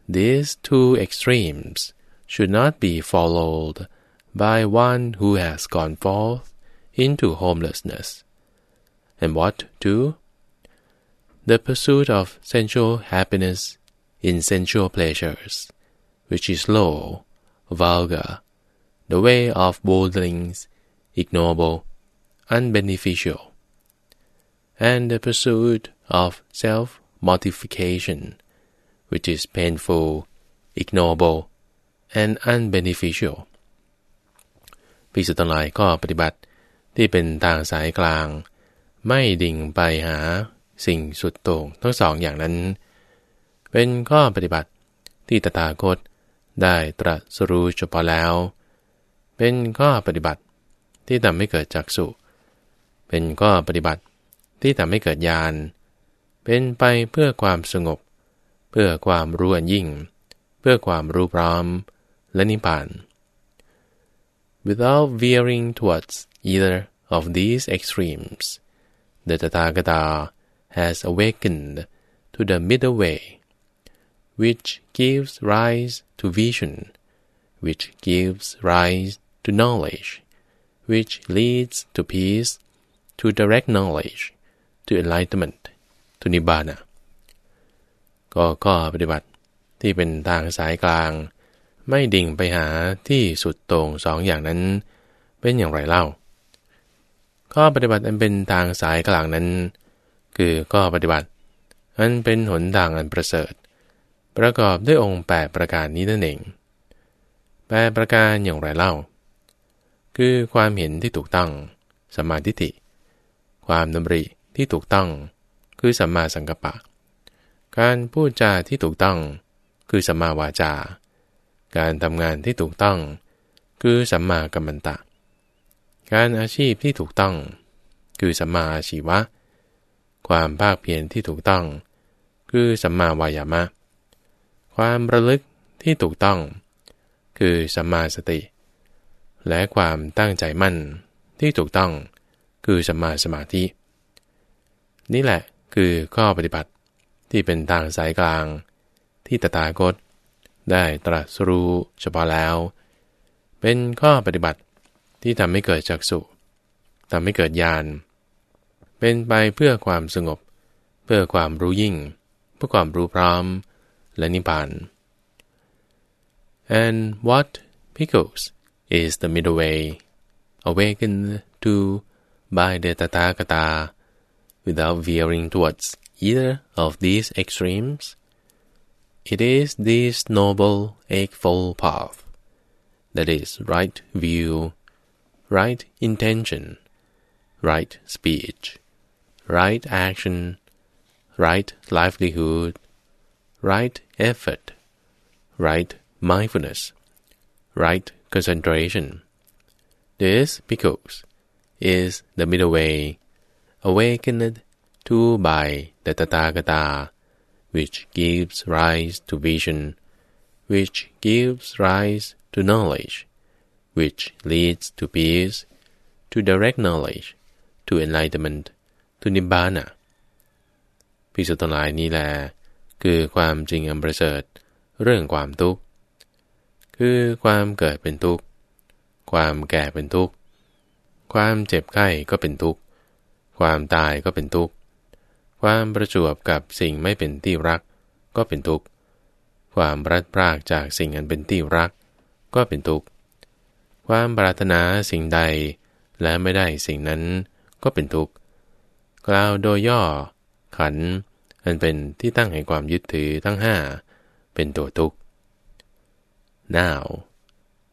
These two extremes should not be followed by one who has gone forth into homelessness. And what too? The pursuit of sensual happiness in sensual pleasures, which is low, vulgar, the way of worldlings, ignoble, unbeneficial. And the pursuit of self-mortification, which is painful, ignoble, and unbeneficial ภิกษุทั้งหลายก็ปฏิบัติที่เป็นทางสายกลาง ไม่ดิ่งไปหา สิ่งสุดโต่งทั้งสองอย่างนั้น เป็นข้อปฏิบัติที่ตถาคตได้ตรัสรู้เฉพาะแล้ว เป็นข้อปฏิบัติที่ทำให้เกิดจักสุเป็นข้อปฏิบัติที่ทำให้เกิดญาณ เป็นไปเพื่อความสงบ เพื่อความรู้อันยิ่ง เพื่อความรู้พร้อม และนิพพาน Without veering towards either of these extremes, the Tathagata has awakened to the middle way, which gives rise to vision, which gives rise to knowledge, which leads to peace, to direct knowledge, to enlightenment, to nibbana ก็ข้อปฏิบัติที่เป็นทางสายกลาง ไม่ดิ่งไปหาที่สุดตรงสองอย่างนั้น เป็นอย่างไรเล่า ข้อปฏิบัติอันเป็นทางสายกลางนั้น คือข้อปฏิบัติอันเป็นหนทางอันประเสริฐ ประกอบด้วยองค์แปประการนี้นั่นเองแปประการอย่างไรเล่า คือความเห็นที่ถูกต้องสมาธิิความดำริที่ถูกต้อง คือสัมมาสังกัปปะ การพูดจาที่ถูกต้อง คือสัมมาวาจา การทำงานที่ถูกต้อง คือสัมมากัมมันตะ การอาชีพที่ถูกต้อง คือสัมมาอาชีวะ ความภาคเพียรที่ถูกต้อง คือสัมมาวายามะ ความระลึกที่ถูกต้อง คือสัมมาสติ และความตั้งใจมั่นที่ถูกต้อง คือสัมมาสมาธิ นี่แหละคือข้อปฏิบัติที่เป็นทางสายกลาง ที่ตถาคต ได้ตรัสรู้เฉพาะแล้ว เป็นข้อปฏิบัติที่ทำให้เกิดจักสุทำให้เกิดญาณ เป็นไปเพื่อความสงบ เพื่อความรู้ยิ่ง เพื่อความรู้พร้อมและนิพพาน and what pickles is the middle way awaken to by the Tathagata without veering towards either of these extremes. It is this noble eightfold path, that is, right view, right intention, right speech, right action, right livelihood, right effort, right mindfulness, right concentration. This because is the middle way, awakened to by the Tathagata, which gives rise to vision, which gives rise to knowledge, which leads to peace, to direct knowledge, to enlightenment, to nibbana พิสุทธิ์ทั้งหลายนี้แหละคือความจริงอันประเสริฐเรื่องความทุกข์ คือความเกิดเป็นทุกข์ ความแก่เป็นทุกข์ ความเจ็บไข้ก็เป็นทุกข์ ความตายก็เป็นทุกข์ ความประจวบกับสิ่งไม่เป็นที่รักก็เป็นทุกข์ ความรัดพรากจากสิ่งอันเป็นที่รัก ก็เป็นทุกข์ ความปรารถนาสิ่งใดและไม่ได้สิ่งนั้นก็เป็นทุกข์ กล่าวโดยย่อ ขันอันเป็นที่ตั้งแห่งความยึดถือทั้งห้าเป็นตัวทุกข์ now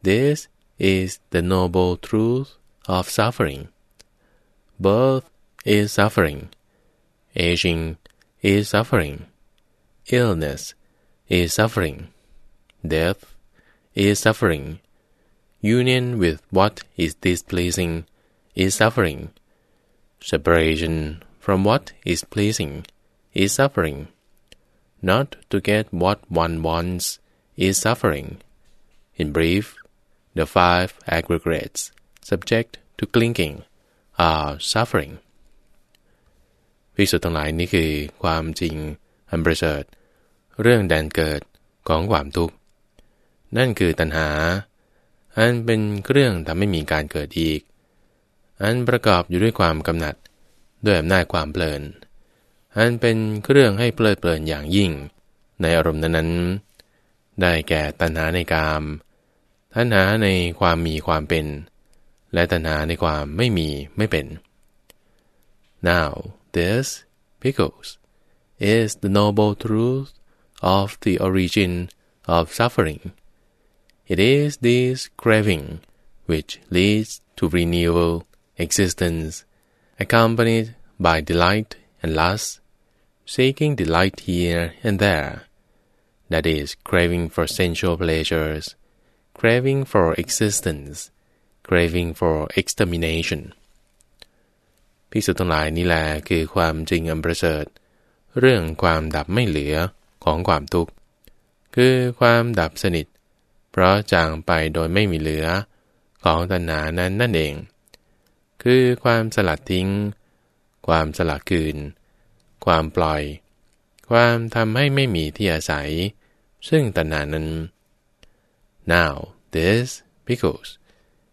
this is the noble truth of suffering. Birth is suffering. Aging is suffering. Illness is suffering. Death is suffering. Union with what is displeasing is suffering. Separation from what is pleasing is suffering. Not to get what one wants is suffering. In brief, the five aggregates subject to clinging are suffering ภิกษุทั้งหลายนี่คือความจริงอันประเสริฐเรื่องแดนเกิดของความทุกข์นั่นคือตัณหา อันเป็นเครื่องทำให้มีการเกิดอีก อันประกอบอยู่ด้วยความกำหนัด ด้วยอำนาจความเพลิน อันเป็นเครื่องให้เพลิดเพลินอย่างยิ่ง ในอารมณ์นั้นได้แก่ตัณหาในกาม ตัณหาในความมีความเป็น และตัณหาในความไม่มีไม่เป็น now this because is the noble truth of the origin of suffering it is this craving which leads to renewal existence accompanied by delight and lust, seeking delight here and there, that is, craving for sensual pleasures, craving for existence, craving for extermination พิสุทั้งหลายนี่แหละคือความจริงอันประเสริฐเรื่องความดับไม่เหลือของความทุกข์ คือความดับสนิท เพราะจางไปโดยไม่มีเหลือของตัณหานั้นนั่นเอง คือความสลัดทิ้ง ความสลัดคืน ความปล่อย ความทำให้ไม่มีที่อาศัย ซึ่งตัณหานั้น now this because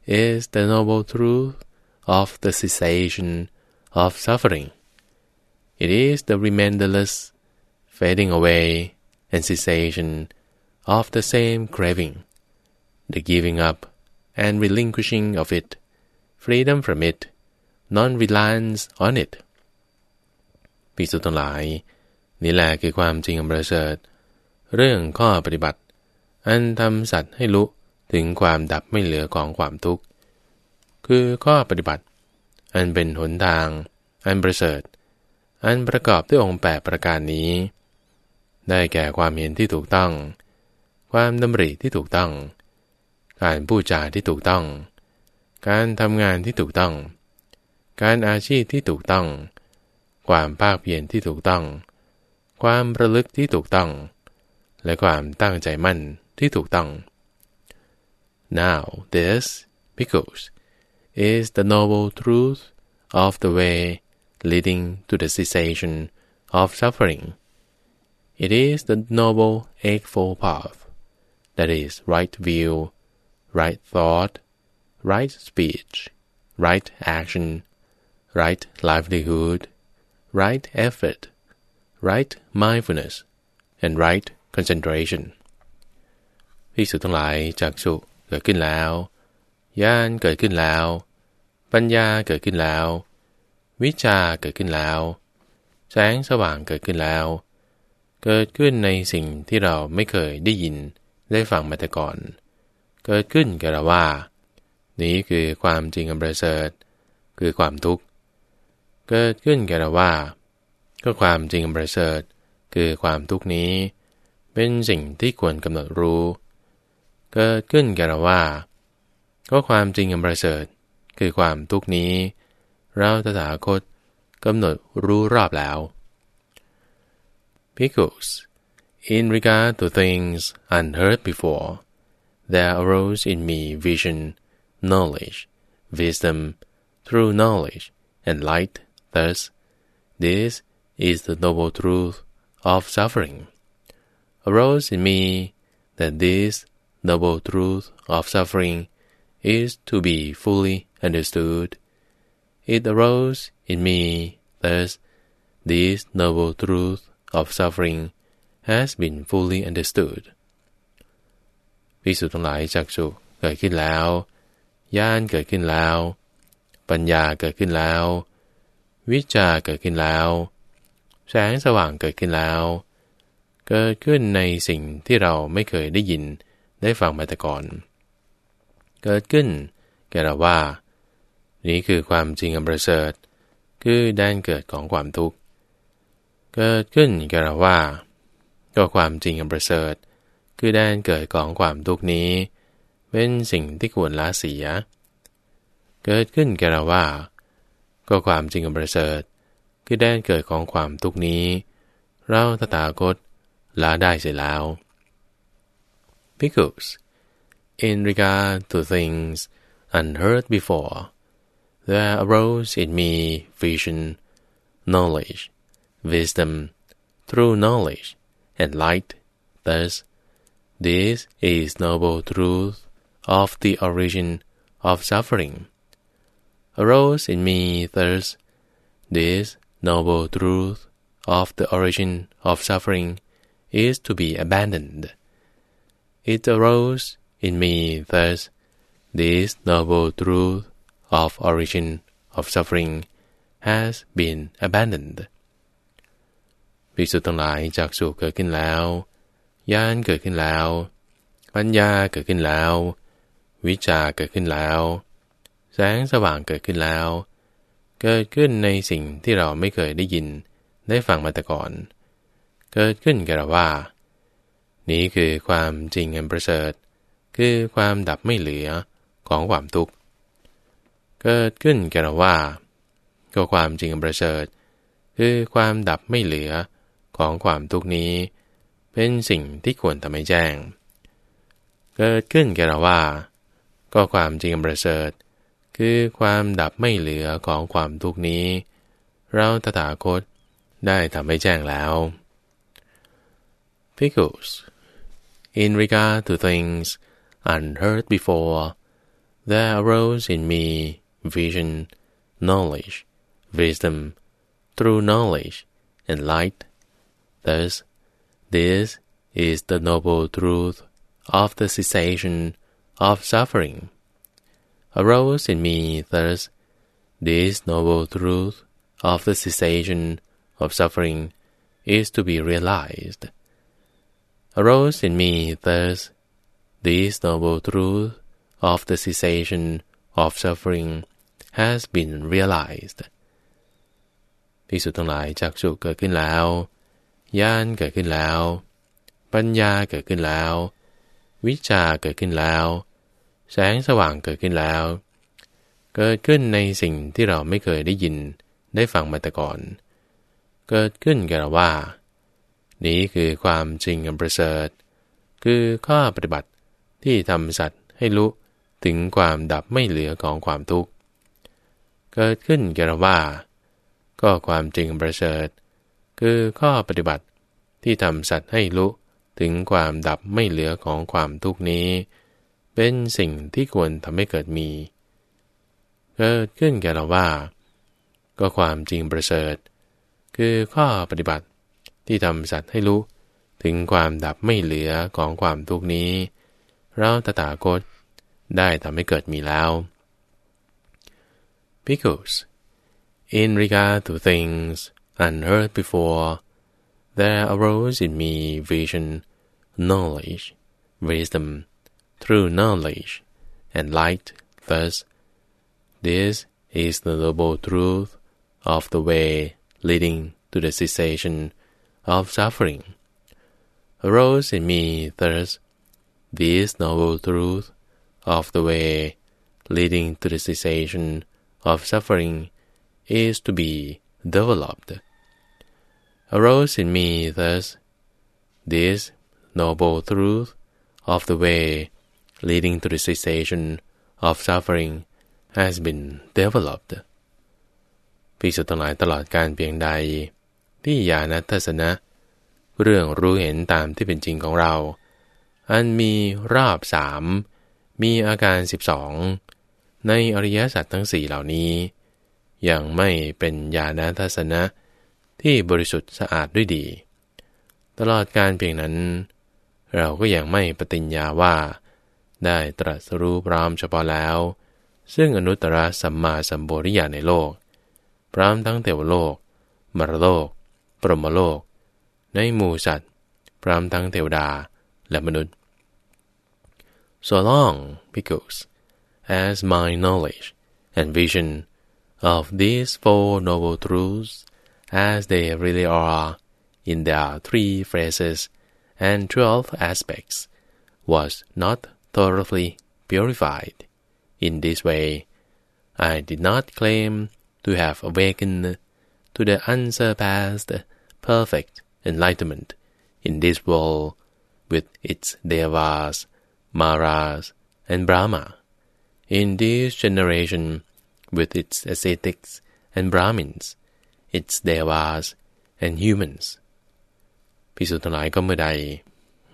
is the noble truth of the cessation of suffering. It is the remainderless fading away and cessation of the same craving, the giving up and relinquishing of it, freedom from it, non-reliance on it. พิสุทั้งหลาย นี่แหละคือความจริงอันประเสริฐเรื่องข้อปฏิบัติ อันทำสัตว์ให้รู้ถึงความดับไม่เหลือของความทุกข์ คือข้อปฏิบัติ อันเป็นหนทาง อันประเสริฐ อันประกอบด้วยองค์แปดประการนี้ ได้แก่ความเห็นที่ถูกต้อง ความดำริที่ถูกต้อง การพูดจาที่ถูกต้อง การทำงานที่ถูกต้อง การอาชีพที่ถูกต้อง ความภาคเพียรที่ถูกต้อง ความประลึกที่ถูกต้อง และความตั้งใจมั่นที่ถูกต้อง Now this, because, is the noble truth of the way leading to the cessation of suffering. It is the noble eightfold path, that is right view, right thought, right speech, right action, right livelihood, right effort, right mindfulness, and right concentration. พิสุทั้งหลายจากสุเกิดขึ้นแล้วญาณเกิดขึ้นแล้ว ปัญญาเกิดขึ้นแล้ว วิชาเกิดขึ้นแล้ว แสงสว่างเกิดขึ้นแล้ว เกิดขึ้นในสิ่งที่เราไม่เคยได้ยินได้ฟังมาแต่ก่อน เกิดขึ้นแก่เราว่า นี้คือความจริงอันประเสริฐคือความทุกข์ เกิดขึ้นแก่เราว่า ก็ความจริงอันประเสริฐคือความทุกข์นี้ เป็นสิ่งที่ควรกำหนดรู้ เกิดขึ้นแก่เราว่า ก็ความจริงอันประเสริฐคือความทุกนี้ เราตถาคตกำหนดรู้รอบแล้ว Because in regard to things unheard before there arose in me vision knowledge wisdom through knowledge and light thus this is the noble truth of suffering arose in me that this noble truth of suffering is to be fully understood. It arose in me thus this noble truth of suffering has been fully understood พิสุทั้งหลายจักสุเกิดขึ้นแล้ว ญาณเกิดขึ้นแล้ว ปัญญาเกิดขึ้นแล้ว วิชาเกิดขึ้นแล้ว แสงสว่างเกิดขึ้นแล้ว เกิดขึ้นในสิ่งที่เราไม่เคยได้ยินได้ฟังมาแต่ก่อน เกิดขึ้น แกเราว่า นี้คือความจริงอันประเสริฐคือแดนเกิดของความทุกข์ เกิดขึ้นแกเราว่า ก็ความจริงอันประเสริฐคือแดนเกิดของความทุกข์นี้ เป็นสิ่งที่ควรละเสีย เกิดขึ้นแก่เราว่า ก็ความจริงอันประเสริฐคือแดนเกิดของความทุกนี้ เราตถาคตละได้เสียแล้ว because, in regard to things unheard before, there arose in me vision, knowledge, wisdom, through knowledge, and light. Thus, this is noble truth of the origin of suffering. Arose in me thus this noble truth of the origin of suffering is to be abandoned. It arose in me thus this noble truth of origin of suffering has been abandoned ภิกษุทั้งหลายจากสุเกิดขึ้นแล้วญาณเกิดขึ้นแล้ว ปัญญาเกิดขึ้นแล้ว วิชาเกิดขึ้นแล้ว แสงสว่างเกิดขึ้นแล้ว เกิดขึ้นในสิ่งที่เราไม่เคยได้ยินได้ฟังมาแต่ก่อน เกิดขึ้นแก่เราว่า นี้คือความจริงอันประเสริฐ คือความดับไม่เหลือของความทุกข์ เกิดขึ้นแก่เราว่า ก็ความจริงอันประเสริฐ คือความดับไม่เหลือของความทุกนี้ เป็นสิ่งที่ควรทำให้แจ้ง เกิดขึ้นแก่เราว่า ก็ความจริงอันประเสริฐ คือความดับไม่เหลือของความทุกนี้ เราตถาคตได้ทำให้แจ้งแล้ว Pickles In regard to things unheard before, there arose in me vision, knowledge, wisdom, through knowledge, and light. Thus, this is the noble truth of the cessation of suffering. Arose in me thus this noble truth of the cessation of suffering is to be realized. Arose in me thus this noble truth of the cessation of suffering has been realized. พิสุทั้งหลายจากสุเกิดขึ้นแล้วญาณเกิดขึ้นแล้ว ปัญญาเกิดขึ้นแล้ว วิชาเกิดขึ้นแล้ว แสงสว่างเกิดขึ้นแล้ว เกิดขึ้นในสิ่งที่เราไม่เคยได้ยินได้ฟังมาแต่ก่อน เกิดขึ้นแก่เราว่า นี้คือความจริงอันประเสริฐ คือข้อปฏิบัติที่ทำสัตว์ให้รู้ถึงความดับไม่เหลือของความทุกข์ เกิดขึ้นแก่เราว่า ก็ความจริงอันประเสริฐ คือข้อปฏิบัติที่ทำสัตว์ให้รู้ ถึงความดับไม่เหลือของความทุกนี้ เป็นสิ่งที่ควรทำให้เกิดมี เกิดขึ้นแก่เราว่า ก็ความจริงประเสริฐ คือข้อปฏิบัติที่ทำสัตว์ให้รู้ถึงความดับไม่เหลือของความทุกนี้ เราตถาคตได้ทำให้เกิดมีแล้ว Because in regard to things unheard before, there arose in me vision, knowledge, wisdom, through knowledge, and light. Thus, this is the noble truth of the way leading to the cessation of suffering. Arose in me thus this noble truth of the way leading to the cessation of suffering is to be developed. Arose in me thus this noble truth of the way leading to the cessation of suffering has been developed ภิกษุทั้งหลายตลอดการเพียงใด ที่ญาณทัศนะ เรื่องรู้เห็นตามที่เป็นจริงของเรา อันมีรอบสามมีอาการสิบสองในอริยสัจทั้งสี่เหล่านี้ยังไม่เป็นญาณทัศนะที่บริสุทธิ์สะอาดด้วยดี ตลอดการเพียงนั้น เราก็ยังไม่ปฏิญญาว่า ได้ตรัสรู้พร้อมเฉพาะแล้ว ซึ่งอนุตตรสัมมาสัมโพธิญาณในโลก พร้อมทั้งเทวโลก มรโลก ปรมโลก ในหมู่สัตว์ พร้อมทั้งเทวดาและมนุษย์ so long because as my knowledge and vision of these four noble truths as they really are in their three phases and twelve aspects was not thoroughly purified in this way I did not claim to have awakened to the unsurpassed perfect enlightenment in this world with its devas Maras, and Brahma. In this generation, with its ascetics and Brahmins, its devas and humans พิสุทธิ์ทั้งหลายก็เมื่อใด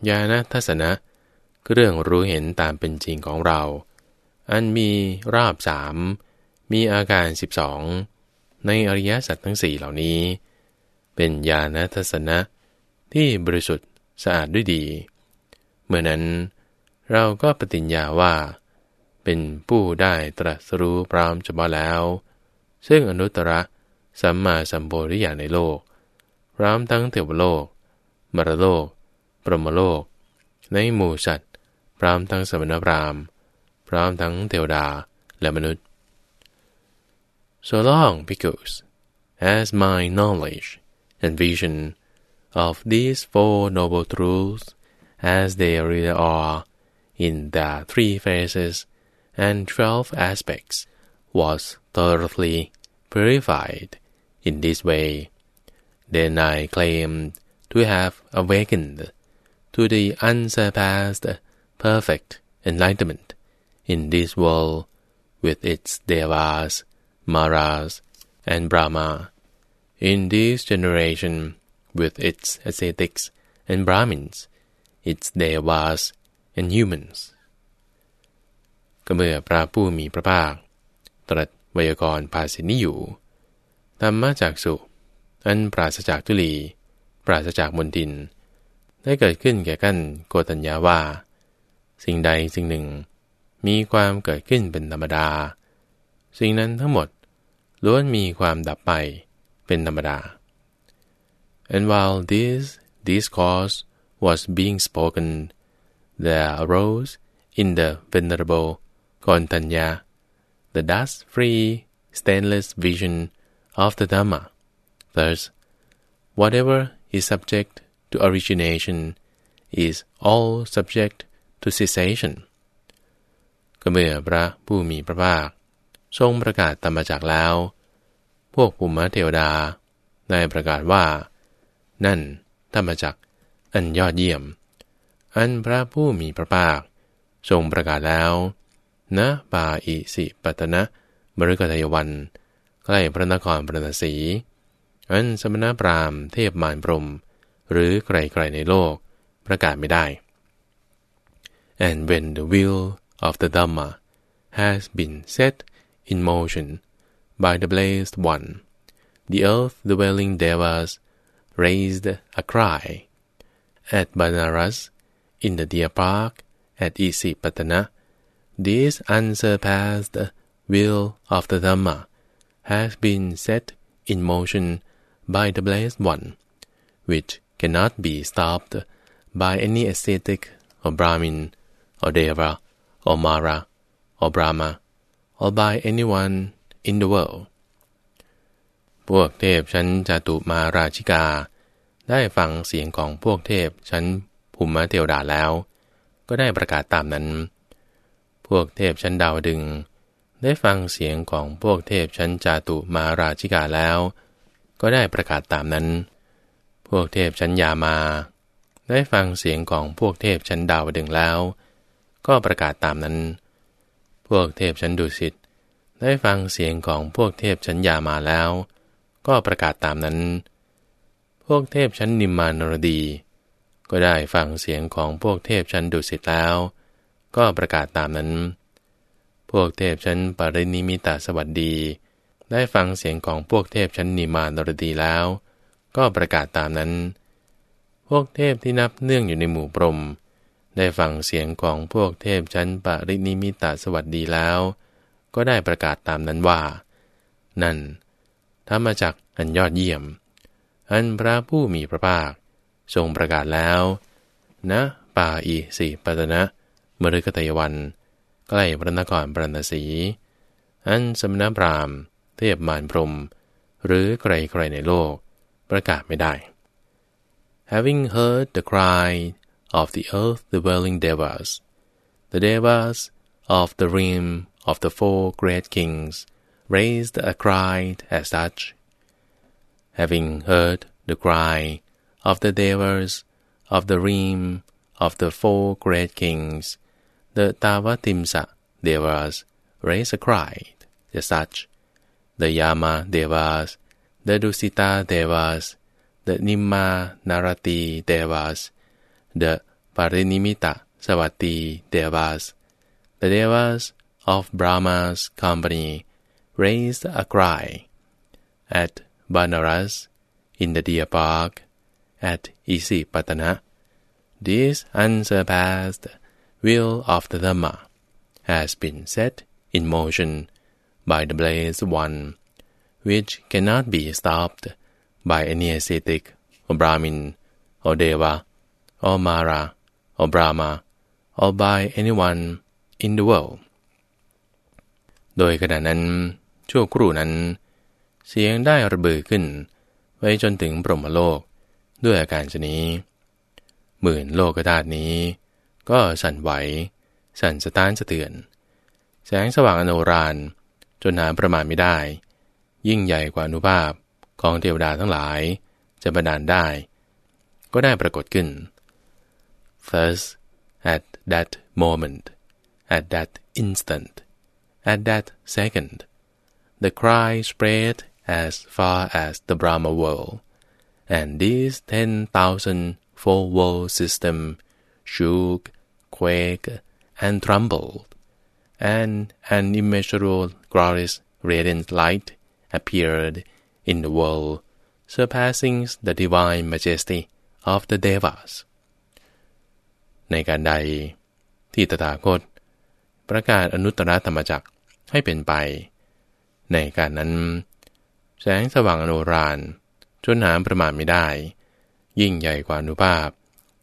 ญาณทัศนะเรื่องรู้เห็นตามเป็นจริงของเรา อันมีราบสาม มีอาการสิบสองในอริยสัจทั้งสี่เหล่านี้ เป็นญาณทัศนะที่บริสุทธิ์สะอาดด้วยดี เมื่อนั้นเราก็ปฏิญญาว่า เป็นผู้ได้ตรัสรู้พร้อมเฉพาะแล้ว ซึ่งอนุตตรสัมมาสัมโพธิญาณในโลกพร้อมทั้งเทวโลก มรโลก ปรมโลก ในหมู่สัตว์ พร้อมทั้งสมณพราหมณ์ พร้อมทั้งเทวดาและมนุษย์ So long, because as my knowledge and vision of these four noble truths, as they really are, in their three phases and twelve aspects, was thoroughly purified in this way, then I claim to have awakened to the unsurpassed perfect enlightenment in this world with its devas, maras, and brahma, in this generation with its ascetics and brahmins, its devas and humans ก็เมื่อพระผู้มีพระภาค ตรัสไวยากรณ์ภาสินี้อยู่ธรรมะจากสุอันปราศจากทุลี ปราศจากมนติน ได้เกิดขึ้นแก่กันโกตัญญาว่า สิ่งใดสิ่งหนึ่ง มีความเกิดขึ้นเป็นธรรมดา สิ่งนั้นทั้งหมดล้วนมีความดับไปเป็นธรรมดา and while this discourse was being spoken there arose in the venerable Kontanya the dust-free stainless vision of the Dhamma thus whatever is subject to origination is all subject to cessation ก็เมื่อพระผู้มีพระภาค ทรงประกาศธรรมจักแล้ว พวกภูมิเทวดา ได้ประกาศว่า นั่นธรรมจักอันยอดเยี่ยม อันพระผู้มีพระภาค ทรงประกาศแล้วณปาอิสิปตนะมฤกทยวัน ใกล้พระนครปรณสี อันสมณพราหมณ์เทพมารพรม หรือใครๆในโลกประกาศไม่ได้ and when the wheel of the Dhamma has been set in motion by the blessed one, the earth-dwelling devas raised a cry. At Banaras, in the deer park at Isipatana, this unsurpassed will of the Dhamma has been set in motion by the blessed one, which cannot be stopped by any ascetic or Brahmin or Deva or Mara or Brahma or by anyone in the world. พวกเทพชั้นจตุมาราชิกา ได้ฟังเสียงของพวกเทพชั้นภูมิเทวดาแล้ว ก็ได้ประกาศตามนั้น พวกเทพชั้นดาวดึง ได้ฟังเสียงของพวกเทพชั้นจตุมาราชิกาแล้ว ก็ได้ประกาศตามนั้น พวกเทพชั้นยามา ได้ฟังเสียงของพวกเทพชั้นดาวดึงแล้ว ก็ประกาศตามนั้น พวกเทพชั้นดุสิตได้ฟังเสียงของพวกเทพชั้นยามาแล้ว ก็ประกาศตามนั้น พวกเทพชั้นนิมมานรดี ก็ได้ฟังเสียงของพวกเทพชั้นดุสิตแล้ว ก็ประกาศตามนั้น พวกเทพชั้นปรินิมิตาสวัสดี ได้ฟังเสียงของพวกเทพชั้นนิมานรดีแล้ว ก็ประกาศตามนั้น พวกเทพที่นับเนื่องอยู่ในหมู่พรม ได้ฟังเสียงของพวกเทพชั้นปรินิมิตาสวัสดีแล้ว ก็ได้ประกาศตามนั้นว่า นั่นธรรมจักอันยอดเยี่ยม อันพระผู้มีพระภาค ทรงประกาศแล้ว นะป่าอีสีปัตนะมฤคตยวัน ใกล้พระนครปรณสี อันสมณพราหมณ์ เทพมารพรม หรือใครๆในโลก ประกาศไม่ได้ Having heard the cry of the earth-dwelling devas, the devas of the realm of the four great kings raised a cry as such. Having heard the cry of the devas of the realm of the four great kings, the Tavatimsa devas raised a cry as such. The Yama devas, the Dusita devas, the Nimma Narati devas, the Parinimita Savati devas, the devas of Brahma's company raised a cry. At Banaras, in the deer park, at Isipatana, this unsurpassed will of the Dhamma has been set in motion by the blessed one, which cannot be stopped by any ascetic or Brahmin or Deva or Mara or Brahma or by anyone in the world โดยขณะนั้นชั่วครู่นั้น เสียงได้ระเบิดขึ้น ไว้จนถึงปรหมโลกด้วยอาการชนี้ หมื่นโลกธาตุนี้ ก็สั่นไหว สั่นสะท้านสะเทือน แสงสว่างอโนราน นหาประมาณไม่ได้ ยิ่งใหญ่กว่าอนุภาพของเทวดาทั้งหลายจะบันดาลได้ ก็ได้ปรากฏขึ้น Thus at that moment at that instant at that second the cry spread as far as the Brahma world and this ten thousand four world system shook quaked and trembled and an immeasurable glorious radiant light appeared in the world, surpassing the divine majesty of the devas. ในการใดที่ตถาคต ประกาศอนุตตรธรรมจักให้เป็นไป ในการนั้น แสงสว่างอโนรานจนหามประมาณไม่ได้ ยิ่งใหญ่กว่าอนุภาพ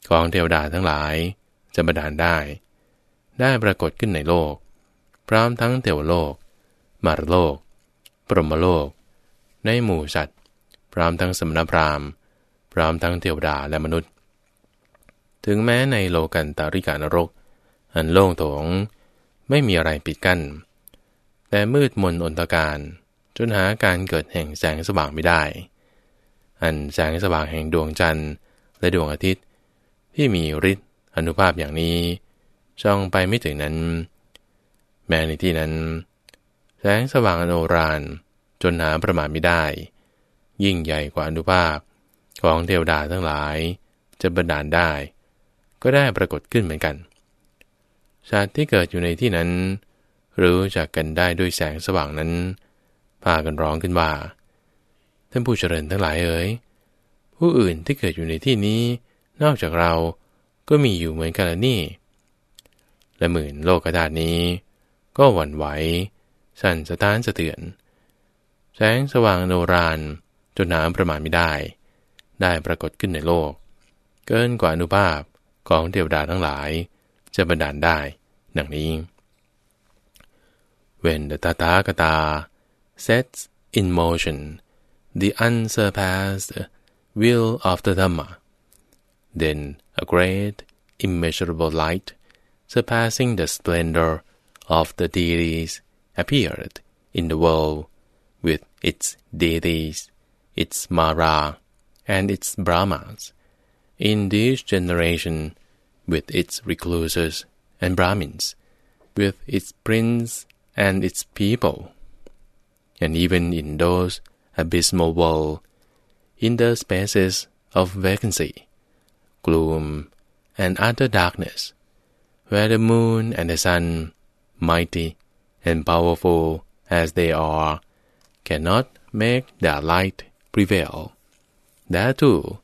ของเทวดาทั้งหลายจะบันดาลได้ ได้ปรากฏขึ้นในโลก พร้อมทั้งเทวโลก มารโลก ปรมโลก ในหมู่สัตว์พร้อมทั้งสมณพราหมณ์ พร้อมทั้งเทวดาและมนุษย์ ถึงแม้ในโลกันตาริกานรก อันโล่งโถง ไม่มีอะไรปิดกัน้น แต่มืดมนอนตการจนหาการเกิดแห่งแสงสว่างไม่ได้ อันแสงสว่างแห่งดวงจันทร์และดวงอาทิตย์ ที่มีฤทธิ์อนุภาพอย่างนี้ช่องไปไม่ถึงนั้น แม้ในที่นั้น แสงสว่างอโนรานจนหาประมาณไม่ได้ ยิ่งใหญ่กว่าอนุภาพของเทวดาทั้งหลายจะบันดาลได้ ก็ได้ปรากฏขึ้นเหมือนกันชาติที่เกิดอยู่ในที่นั้น รู้จักกันได้ด้วยแสงสว่างนั้น พากันร้องขึ้นว่า ท่านผู้เจริญทั้งหลายเอ๋ยผู้อื่นที่เกิดอยู่ในที่นี้ นอกจากเราก็มีอยู่เหมือนกันละนี่ และหมื่นโลกธาตุนี้ ก็หวั่นไหว สั่นสะท้านสะเทือน แสงสว่างโนรานจนหาประมาณไม่ได้ ได้ปรากฏขึ้นในโลก เกินกว่าอนุภาพของเทวดาทั้งหลาย จะบันดาลได้ ดังนี้ When the Tathagata sets in motion the unsurpassed will of the Dhamma, then a great immeasurable light surpassing the splendor of the deities appeared in the world with its deities, its Mara, and its Brahmas, in this generation with its recluses and Brahmins, with its prince and its people, and even in those abysmal world, in the spaces of vacancy, gloom, and utter darkness, where the moon and the sun, mighty and powerful as they are, cannot make their light prevail. There too,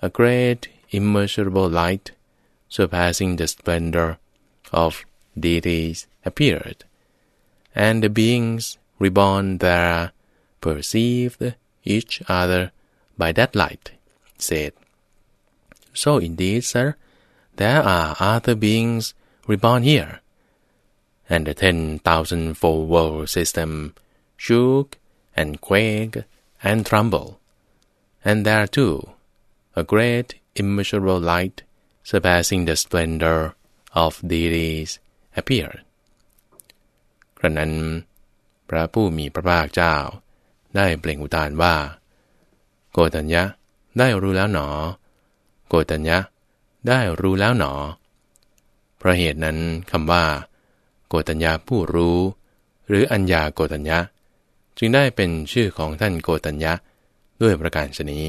a great immeasurable light, surpassing the splendor of deities, appeared, and the beings reborn there perceived each other by that light, said, So indeed, sir, there are other beings reborn here. And the ten thousand-fold world system shook and quake and tremble. And there too, a great immeasurable light surpassing the splendor of deities appeared. ครั้นั้น พระผู้มีพระภาคเจ้า ได้เปล่งอุทานว่า โกตัญญะได้รู้แล้วหนอ โกตัญญะได้รู้แล้วหนอ เพราะเหตุนั้นคำว่า โกตัญญาผู้รู้ หรืออัญญาโกตัญญะ จึงได้เป็นชื่อของท่านโกตัญญะด้วยประการชนี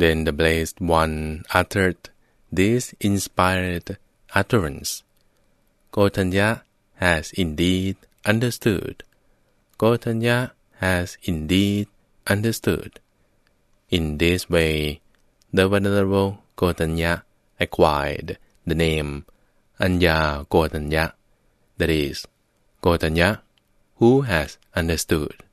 Then the blessed one uttered this inspired utterance. Gotanya has indeed understood. Gotanya has indeed understood. In this way, the venerable Gotanya acquired the name Anya Gotanya, that is, Gotanya who has understood